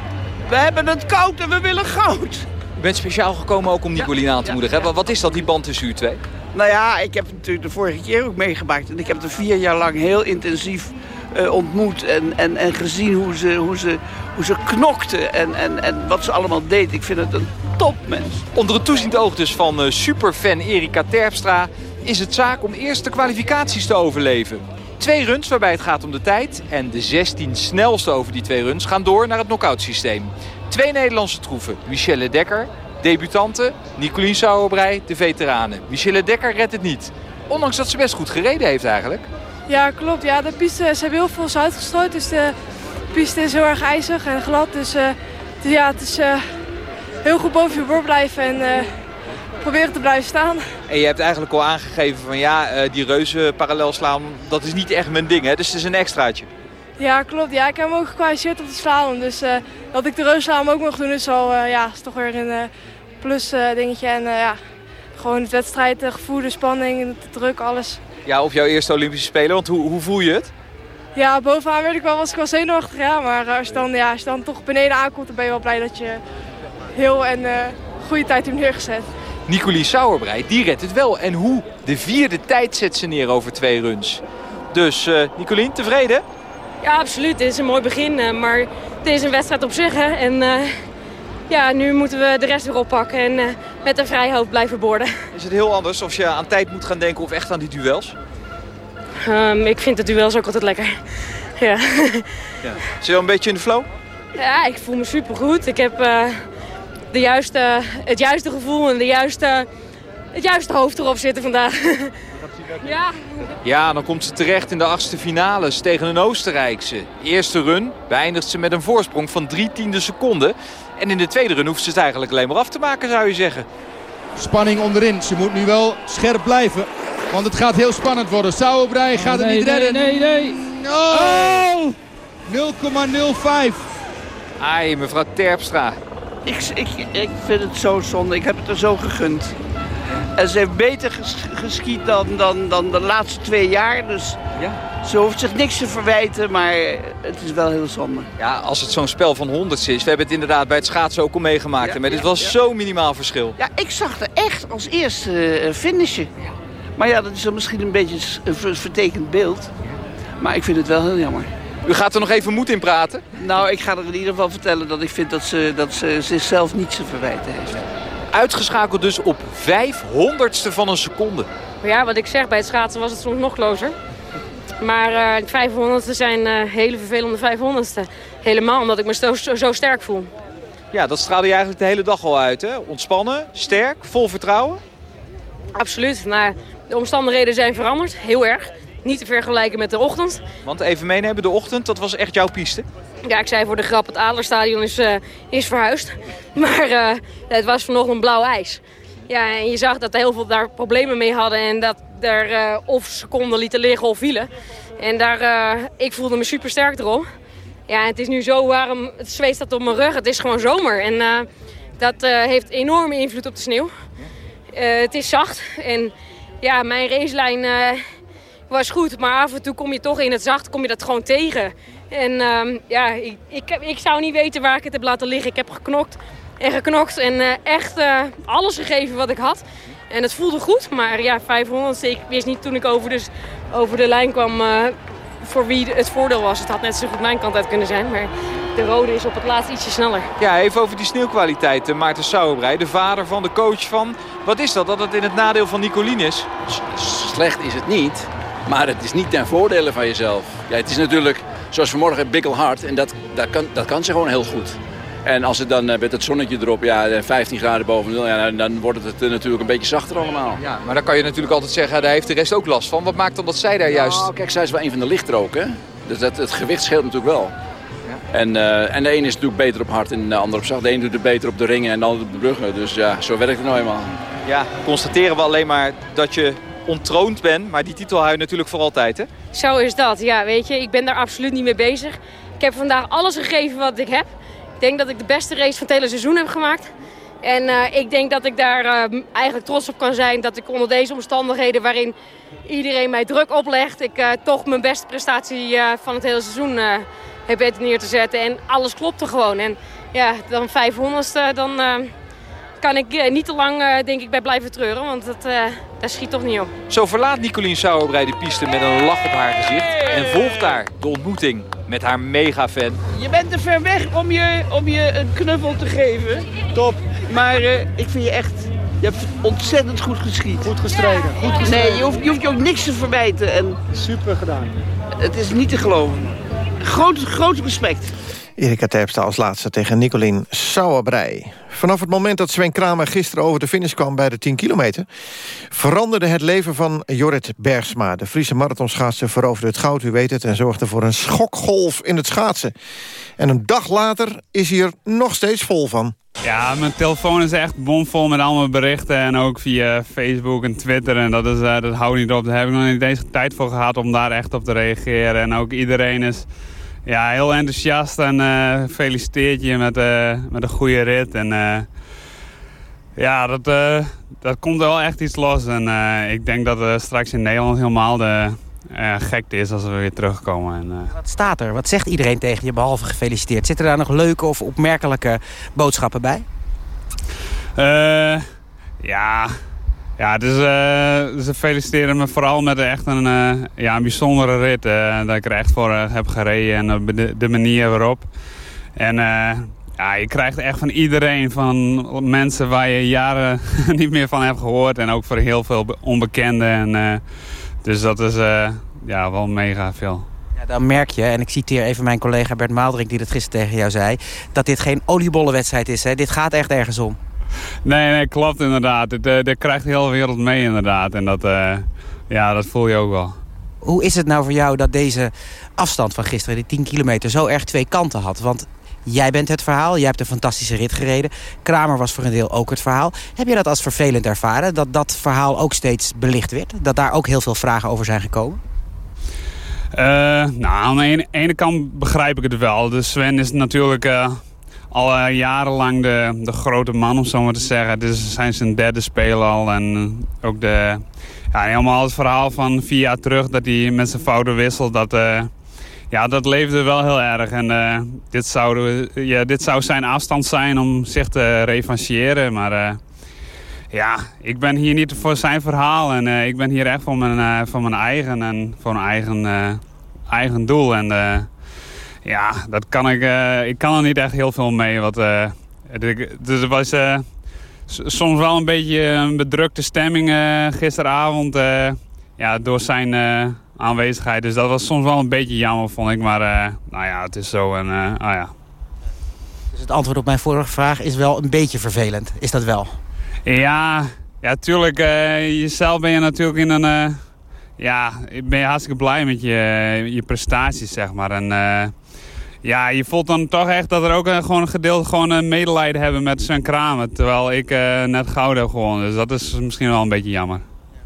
[SPEAKER 38] We hebben het koud en we willen goud.
[SPEAKER 26] U bent speciaal gekomen ook om Nicolien aan te moedigen. Ja, Wat is dat, die band tussen u twee?
[SPEAKER 38] Nou ja, ik heb het natuurlijk de vorige keer ook meegemaakt. En ik heb er vier jaar lang heel intensief uh, ontmoet. En, en, en gezien hoe ze, hoe ze, hoe ze knokte en, en, en wat ze allemaal deed. Ik vind het een topmens.
[SPEAKER 26] Onder het toeziend oog dus van uh, superfan Erika Terpstra... is het zaak om eerst de kwalificaties te overleven. Twee runs waarbij het gaat om de tijd. En de 16 snelste over die twee runs gaan door naar het knock-out systeem. Twee Nederlandse troeven. Michelle Dekker Debutante, Nicolien Sauerbrei, de veteranen. Michelle Dekker redt het niet. Ondanks dat ze best goed gereden heeft eigenlijk.
[SPEAKER 39] Ja, klopt. Ja, de piste, ze hebben heel veel zout gestrooid. Dus de piste is heel erg ijzig en glad. Dus, uh, dus ja, het is uh, heel goed boven je bord blijven en uh, proberen te blijven staan.
[SPEAKER 26] En je hebt eigenlijk al aangegeven van ja, die reuzen parallel slaan, dat is niet echt mijn ding. Hè? Dus het is een extraatje.
[SPEAKER 39] Ja, klopt. Ja, ik heb hem ook gekwalificeerd op de slalom. Dus uh, dat ik de reusslalom ook mag doen is, al, uh, ja, is toch weer een uh, plus dingetje. En ja, gewoon het wedstrijdgevoel, de spanning, de druk, alles.
[SPEAKER 26] Ja, of jouw eerste Olympische Spelen, want hoe, hoe voel je het?
[SPEAKER 39] Ja, bovenaan werd ik wel, was ik wel zenuwachtig, ja. Maar als je, dan, ja, als je dan toch beneden aankomt, dan ben je wel blij dat je heel en goede tijd hebt neergezet.
[SPEAKER 26] Nicolie Sauerbrei, die redt het wel. En hoe? De vierde tijd zet ze neer over twee runs. Dus Nicolien, tevreden?
[SPEAKER 39] Ja, absoluut. Het is een mooi begin. Eh, maar het is een wedstrijd op zich. Hè. En uh, ja, nu moeten we de rest weer oppakken en uh, met een vrij hoofd blijven borden.
[SPEAKER 26] Is het heel anders of je aan tijd moet gaan denken of echt aan die duels?
[SPEAKER 39] Um, ik vind de duels ook altijd lekker. ja.
[SPEAKER 26] ja. Zit je wel een beetje in de flow?
[SPEAKER 39] Ja, ik voel me supergoed. Ik heb de juiste, het juiste gevoel en de juiste, het juiste hoofd erop zitten vandaag.
[SPEAKER 26] Ja. Ja, dan komt ze terecht in de achtste finales tegen een Oostenrijkse. Eerste run beëindigt ze met een voorsprong van drie tiende seconden. En in de tweede run hoeft ze het eigenlijk alleen maar af te maken, zou je zeggen.
[SPEAKER 40] Spanning onderin. Ze moet nu wel scherp blijven. Want het gaat heel spannend worden. Sauerbrei oh, gaat het niet redden.
[SPEAKER 39] Nee, nee, nee.
[SPEAKER 40] Oh! 0,05.
[SPEAKER 26] Ai, mevrouw Terpstra.
[SPEAKER 38] Ik, ik, ik vind het zo zonde. Ik heb het er zo gegund. En ze heeft beter geschiet dan, dan, dan de laatste twee jaar. Dus ja. ze hoeft zich niks te verwijten, maar het is wel heel zonde.
[SPEAKER 26] Ja, als het zo'n spel van honderd is. We hebben het inderdaad bij het schaatsen ook al meegemaakt. Ja, maar dit was zo minimaal verschil.
[SPEAKER 38] Ja, ik zag er echt als eerste uh, finishen. Maar ja, dat is dan misschien een beetje een vertekend beeld. Maar ik vind het wel heel jammer.
[SPEAKER 26] U gaat er nog even moed in praten?
[SPEAKER 38] Nou, ik ga er in ieder geval vertellen dat ik vind dat ze, dat ze zichzelf niet te verwijten heeft.
[SPEAKER 26] Uitgeschakeld dus op 500ste van een seconde.
[SPEAKER 39] Ja, wat ik zeg, bij het schaatsen was het soms nog closer. Maar uh, de 500ste zijn uh, hele vervelende 500ste. Helemaal omdat ik me zo, zo, zo, sterk voel.
[SPEAKER 26] Ja, dat straalde je eigenlijk de hele dag al uit, hè? Ontspannen, sterk, vol vertrouwen?
[SPEAKER 39] Absoluut. Maar de omstandigheden zijn veranderd, heel erg. Niet te vergelijken met de ochtend.
[SPEAKER 26] Want even meenemen, de ochtend, dat was echt jouw piste?
[SPEAKER 39] Ja, ik zei voor de grap, het Adlerstadion is, uh, is verhuisd. Maar uh, het was vanochtend blauw ijs. Ja, en je zag dat heel veel daar problemen mee hadden. En dat er uh, of seconden lieten liggen of vielen. En daar, ik voelde me super sterk erop. Ja, het is nu zo warm, het zweet staat op mijn rug. Het is gewoon zomer. En dat heeft enorme invloed op de sneeuw. het is zacht. En ja, mijn racelijn was goed. Maar af en toe kom je toch in het zacht, kom je dat gewoon tegen. En uh, ja, ik, ik, ik, zou niet weten waar ik het heb laten liggen. Ik heb geknokt en geknokt en uh, echt uh, alles gegeven wat ik had. En het voelde goed, maar ja, 500, ik wist niet toen ik over, dus over de lijn kwam uh, voor wie het voordeel was. Het had net zo goed mijn kant uit kunnen zijn, maar de rode is op het laatst ietsje sneller.
[SPEAKER 26] Ja, even over die sneeuwkwaliteit. Maarten Sauerbrei, de vader van, de coach van. Wat is dat, dat het in het nadeel van Nicolien is?
[SPEAKER 38] Slecht is het niet, maar het is niet ten voordele van jezelf. Ja, het is natuurlijk zoals vanmorgen bikkelhard. En dat, dat, kan, dat kan ze gewoon heel goed. En als het dan met het zonnetje erop, ja, 15 graden boven nul, ja, dan wordt het natuurlijk een beetje zachter allemaal.
[SPEAKER 26] Ja, maar dan kan je natuurlijk altijd zeggen, daar heeft de rest ook last van. Wat maakt dan dat zij daar juist...
[SPEAKER 38] Nou, kijk, zij is wel een van de lichtroken. Dus dat, het gewicht scheelt natuurlijk wel. Ja. En, uh, en de ene is natuurlijk beter op hard en de andere op zacht. De ene doet het beter op de ringen en de andere op de bruggen. Dus ja, zo werkt het nou eenmaal.
[SPEAKER 26] Ja, constateren we alleen maar dat je ontroond ben. Maar die titel hou je natuurlijk voor altijd, hè?
[SPEAKER 39] Zo is dat, ja, weet je. Ik ben daar absoluut niet mee bezig. Ik heb vandaag alles gegeven wat ik heb. Ik denk dat ik de beste race van het hele seizoen heb gemaakt. En uh, ik denk dat ik daar uh, eigenlijk trots op kan zijn dat ik onder deze omstandigheden waarin iedereen mij druk oplegt, ik uh, toch mijn beste prestatie van het hele seizoen heb weten neer te zetten. En alles klopte gewoon. En ja, dan 500ste, dan kan ik eh, niet te lang uh, denk ik bij blijven treuren, want dat, uh, dat schiet toch niet op.
[SPEAKER 26] Zo verlaat Nicolien Sauerbrei de piste met een lach op haar gezicht en volgt daar de ontmoeting met haar mega-fan.
[SPEAKER 41] Je bent te ver weg om je, om je een knuffel te geven.
[SPEAKER 42] Top.
[SPEAKER 41] Maar uh, ik vind je echt, je hebt ontzettend goed geschiet.
[SPEAKER 42] Goed gestreden, goed gestreden.
[SPEAKER 41] Nee, je hoeft, je hoeft je ook niks te verwijten. En
[SPEAKER 42] Super gedaan.
[SPEAKER 41] Het is niet te geloven. Groot, groot respect.
[SPEAKER 3] Erika Terpstra als laatste tegen Nicolien Sauerbrei. Vanaf het moment dat Sven Kramer gisteren over de finish kwam bij de 10 kilometer... veranderde het leven van Jorrit Bergsma. De Friese marathonschaatser veroverde het goud, u weet het... en zorgde voor een schokgolf in het schaatsen. En een dag later is hij er nog steeds vol van.
[SPEAKER 43] Ja, mijn telefoon is echt bomvol met allemaal berichten. En ook via Facebook en Twitter. En dat, is, uh, dat houdt niet op. Daar heb ik nog niet deze tijd voor gehad om daar echt op te reageren. En ook iedereen is ja, heel enthousiast en uh, feliciteert je met, uh, met een goede rit. En uh, ja, dat, dat komt wel echt iets los. En ik denk dat straks in Nederland helemaal de gekte is als we weer terugkomen. En,
[SPEAKER 28] Wat staat er? Wat zegt iedereen tegen je behalve gefeliciteerd? Zitten daar nog leuke of opmerkelijke boodschappen bij?
[SPEAKER 43] ja, ja, dus uh, ze feliciteren me vooral met echt een, uh, ja, een bijzondere rit. Uh, dat ik er echt voor heb gereden en de, manier waarop. En ja, je krijgt echt van iedereen, van mensen waar je jaren niet meer van hebt gehoord. En ook voor heel veel onbekenden. En, dus dat is ja, wel mega veel.
[SPEAKER 28] Ja, dan merk je, en ik citeer even mijn collega Bert Maalderink die dat gisteren tegen jou zei... dat dit geen oliebollenwedstrijd is. Hè? Dit gaat echt ergens om.
[SPEAKER 43] Nee, nee, klopt inderdaad. Uh, dit krijgt de hele wereld mee inderdaad. En dat, uh, ja, dat voel je ook wel.
[SPEAKER 28] Hoe is het nou voor jou dat deze afstand van gisteren, die 10 kilometer, zo erg twee kanten had? Want jij bent het verhaal, jij hebt een fantastische rit gereden. Kramer was voor een deel ook het verhaal. Heb je dat als vervelend ervaren, dat dat verhaal ook steeds belicht werd? Dat daar ook heel veel vragen over zijn gekomen?
[SPEAKER 43] Uh, nou, aan de ene, ene, kant begrijp ik het wel. De Sven is natuurlijk al uh, jarenlang de, de grote man, om zo maar te zeggen. Dit is zijn zijn derde spelen al. En ook de, ja, helemaal het verhaal van vier jaar terug dat hij met zijn fouten wisselt. Dat, uh, ja, dat leefde wel heel erg. En uh, dit, zou, ja, dit zou zijn afstand zijn om zich te revancheren. Maar ja, ik ben hier niet voor zijn verhaal. En ik ben hier echt voor mijn, voor mijn eigen en voor mijn eigen, eigen doel. En ja, dat kan ik, uh, ik kan er niet echt heel veel mee. Wat, uh, dus het was uh, soms wel een beetje een bedrukte stemming gisteravond. ja, door zijn aanwezigheid. Dus dat was soms wel een beetje jammer, vond ik. Maar nou ja, het is zo. En, ah, ja.
[SPEAKER 28] Dus het antwoord op mijn vorige vraag is wel een beetje vervelend. Is dat wel?
[SPEAKER 43] Ja, ja tuurlijk. jezelf ben je natuurlijk in een ja, ben je hartstikke blij met je, je prestaties, zeg maar. En ja, je voelt dan toch echt dat er ook gewoon een gedeelte gewoon een medelijden hebben met zijn Kramer. Terwijl ik net goud heb gewonnen. Dus dat is misschien wel een beetje jammer.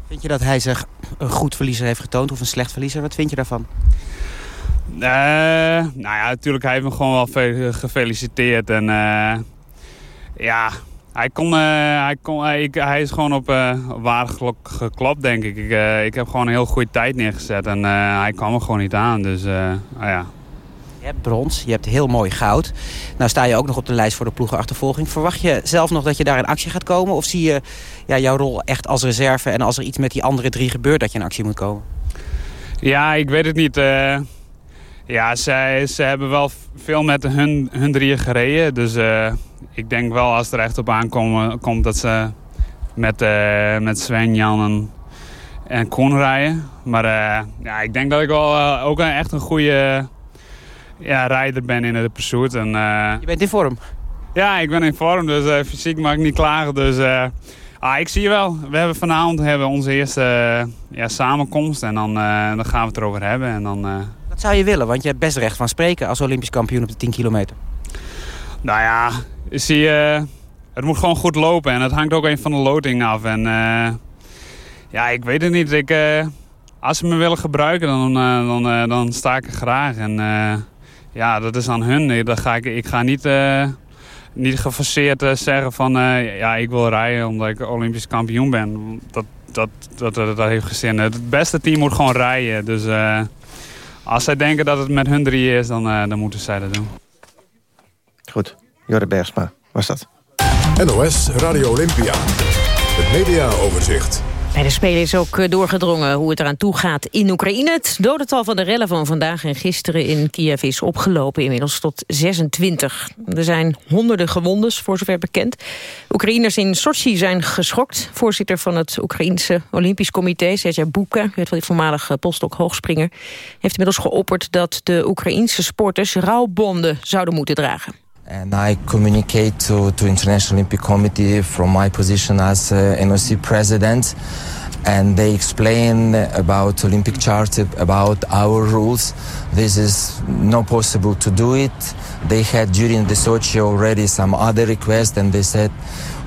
[SPEAKER 44] Vind je dat hij zich een goed verliezer heeft getoond of een slecht verliezer? Wat vind je daarvan?
[SPEAKER 43] Uh, nou ja, natuurlijk, hij heeft me gewoon wel veel gefeliciteerd. En uh, ja, hij, kon, uh, hij, kon, ik, hij is gewoon op waar geklopt, denk ik. Ik, ik heb gewoon een heel goede tijd neergezet en hij kwam er gewoon niet aan. Dus nou ja,
[SPEAKER 44] je hebt brons, je hebt heel mooi goud. Nou sta je ook nog op de lijst voor de ploegenachtervolging. Verwacht je zelf nog dat je daar in actie gaat komen? Of zie je ja, jouw rol echt als reserve... en als er iets met die andere drie gebeurt dat je in actie moet komen?
[SPEAKER 43] Ja, ik weet het niet. Uh, ja, zij, ze hebben wel veel met hun, hun drieën gereden. Dus uh, ik denk wel als er echt op aankomt komt dat ze met, uh, met Sven, Jan en, en Koen rijden. Maar ja, ik denk dat ik wel ook echt een goede ja, rijder ben in de pursuit. En, uh,
[SPEAKER 44] je bent in vorm?
[SPEAKER 43] Ja, ik ben in vorm, dus uh, fysiek mag ik niet klagen. Dus uh, ah, ik zie je wel. We hebben vanavond hebben onze eerste ja, samenkomst en dan, dan gaan we het erover hebben. En dan,
[SPEAKER 44] Wat zou je willen? Want je hebt best recht van spreken als Olympisch kampioen op de 10 kilometer.
[SPEAKER 43] Nou ja, zie je, het moet gewoon goed lopen en het hangt ook even van de loting af. En ja, ik weet het niet. Ik, als ze me willen gebruiken, dan, dan, dan sta ik er graag. En, ja, dat is aan hun. Dat ga ik, ik ga niet, uh, niet geforceerd uh, zeggen van... Uh, ja, ik wil rijden omdat ik Olympisch kampioen ben. Dat, dat, dat, dat, dat heeft geen zin. Het beste team moet gewoon rijden. Dus als zij denken dat het met hun drie is, dan, dan moeten zij dat doen.
[SPEAKER 3] Goed. Jorre Bergsma was dat.
[SPEAKER 6] NOS Radio Olympia. Het mediaoverzicht.
[SPEAKER 5] Bij de Spelen is ook eh, doorgedrongen hoe het eraan toe gaat in Oekraïne. Het dodental van de rellen van vandaag en gisteren in Kiev is opgelopen inmiddels tot 26. Er zijn honderden gewondes, voor zover bekend. Oekraïners in Sochi zijn geschokt. Voorzitter van het Oekraïense Olympisch Comité, Sergej Buka, weet wel voormalige postdoc hoogspringer, heeft inmiddels geopperd dat de Oekraïense sporters rouwbonden zouden moeten dragen.
[SPEAKER 45] And I communicate to, to International Olympic Committee from my position as uh, NOC president. And they explain about Olympic Charter, about our rules. This is not possible to do it. They had during the Sochi already some other requests and they said,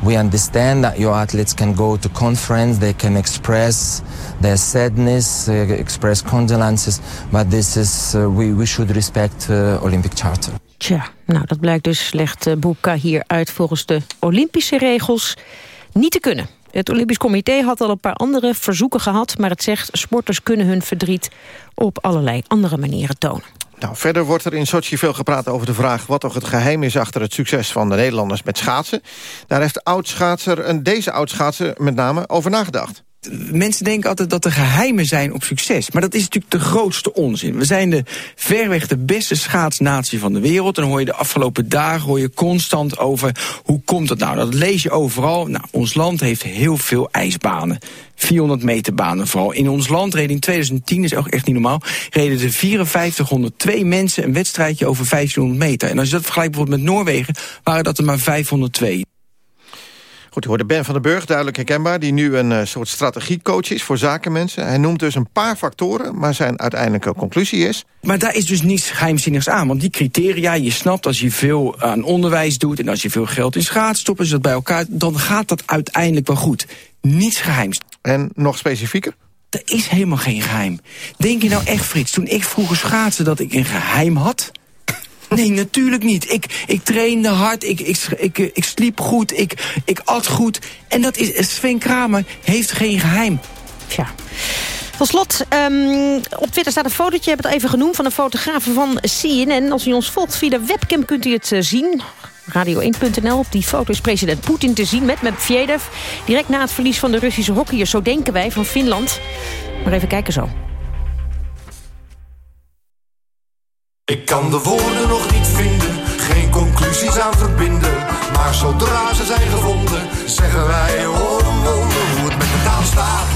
[SPEAKER 45] we understand that your athletes can go to conference, they can express their sadness, uh, express condolences, but this is, uh, we, we should respect uh, Olympic Charter.
[SPEAKER 5] Tja, nou dat blijkt dus, legt uh, Boeka hier uit volgens de Olympische regels niet te kunnen. Het Olympisch Comité had al een paar andere verzoeken gehad... maar het zegt sporters kunnen hun verdriet op allerlei andere manieren tonen.
[SPEAKER 3] Nou, verder wordt er in Sochi veel gepraat over de vraag... wat toch het geheim is achter het succes van de Nederlanders met schaatsen. Daar heeft oudschaatser, deze oudschaatser met name over nagedacht
[SPEAKER 46] mensen denken altijd dat er geheimen zijn op succes. Maar dat is natuurlijk de grootste onzin. We zijn de verweg de beste schaatsnatie van de wereld. En dan hoor je de afgelopen dagen hoor je constant over hoe komt dat nou? Dat lees je overal. Nou, ons land heeft heel veel ijsbanen. 400 meter banen vooral. In ons land reden in 2010, is ook echt niet normaal... reden er 5402 mensen een wedstrijdje over 1500 meter. En als je dat vergelijkt bijvoorbeeld met Noorwegen... waren dat er maar 502.
[SPEAKER 3] Goed, u hoorde Ben van den Burg, duidelijk herkenbaar... die nu een uh, soort strategiecoach is voor zakenmensen. Hij noemt dus een paar factoren, maar zijn uiteindelijke conclusie is...
[SPEAKER 46] Maar daar is dus niets geheimzinnigs aan. Want die criteria, je snapt als je veel aan onderwijs doet... en als je veel geld in schaats stopt, is dat bij elkaar... dan gaat dat uiteindelijk wel goed. Niets geheims.
[SPEAKER 3] En nog specifieker?
[SPEAKER 46] Er is helemaal geen geheim. Denk je nou echt, Frits, toen ik vroeger schaatste dat ik een geheim had... Nee, natuurlijk niet. Ik, ik trainde hard, ik, ik, ik, ik sliep goed, ik, ik at goed. En dat is, Sven Kramer heeft geen geheim.
[SPEAKER 5] Tja. Tot slot, um, op Twitter staat een fotootje, je hebt het even genoemd... van een fotograaf van CNN. Als u ons volgt via de webcam kunt u het uh, zien. Radio1.nl. Op die foto is president Poetin te zien met Medvedev. Direct na het verlies van de Russische hockeyers, zo denken wij, van Finland. Maar even kijken zo.
[SPEAKER 47] Ik kan de woorden nog niet vinden, geen conclusies aan verbinden. Maar zodra ze zijn gevonden, zeggen wij, oh, oh, hoe het met de taal staat.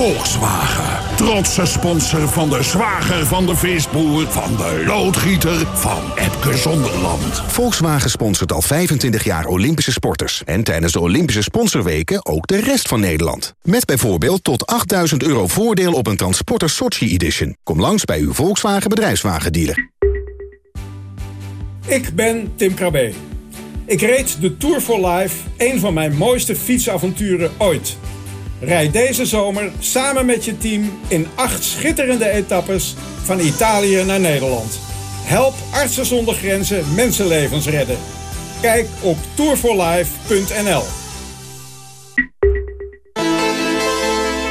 [SPEAKER 48] Volkswagen. Trotse sponsor van de zwager van de visboer, van de loodgieter, van Epke Zonderland.
[SPEAKER 49] Volkswagen sponsort al 25 jaar Olympische sporters. En tijdens de Olympische sponsorweken ook de rest van Nederland. Met bijvoorbeeld tot 8000 euro voordeel op een Transporter Sochi Edition. Kom langs bij uw Volkswagen bedrijfswagendealer.
[SPEAKER 20] Ik ben Tim Krabbe. Ik reed de Tour for Life, een van mijn mooiste fietsavonturen ooit. Rijd deze zomer samen met je team in acht schitterende etappes van Italië naar Nederland. Help Artsen zonder Grenzen mensenlevens redden. Kijk op tourforlife.nl.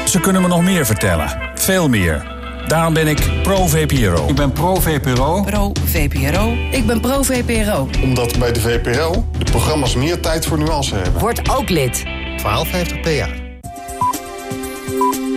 [SPEAKER 50] Ze kunnen me nog meer vertellen. Veel meer. Daarom ben ik pro-VPRO. Ik ben pro-VPRO.
[SPEAKER 51] Pro-VPRO. Ik ben pro-VPRO.
[SPEAKER 38] Omdat bij de VPRO de programma's meer tijd voor nuance hebben.
[SPEAKER 51] Word ook lid.
[SPEAKER 38] 1250 per jaar.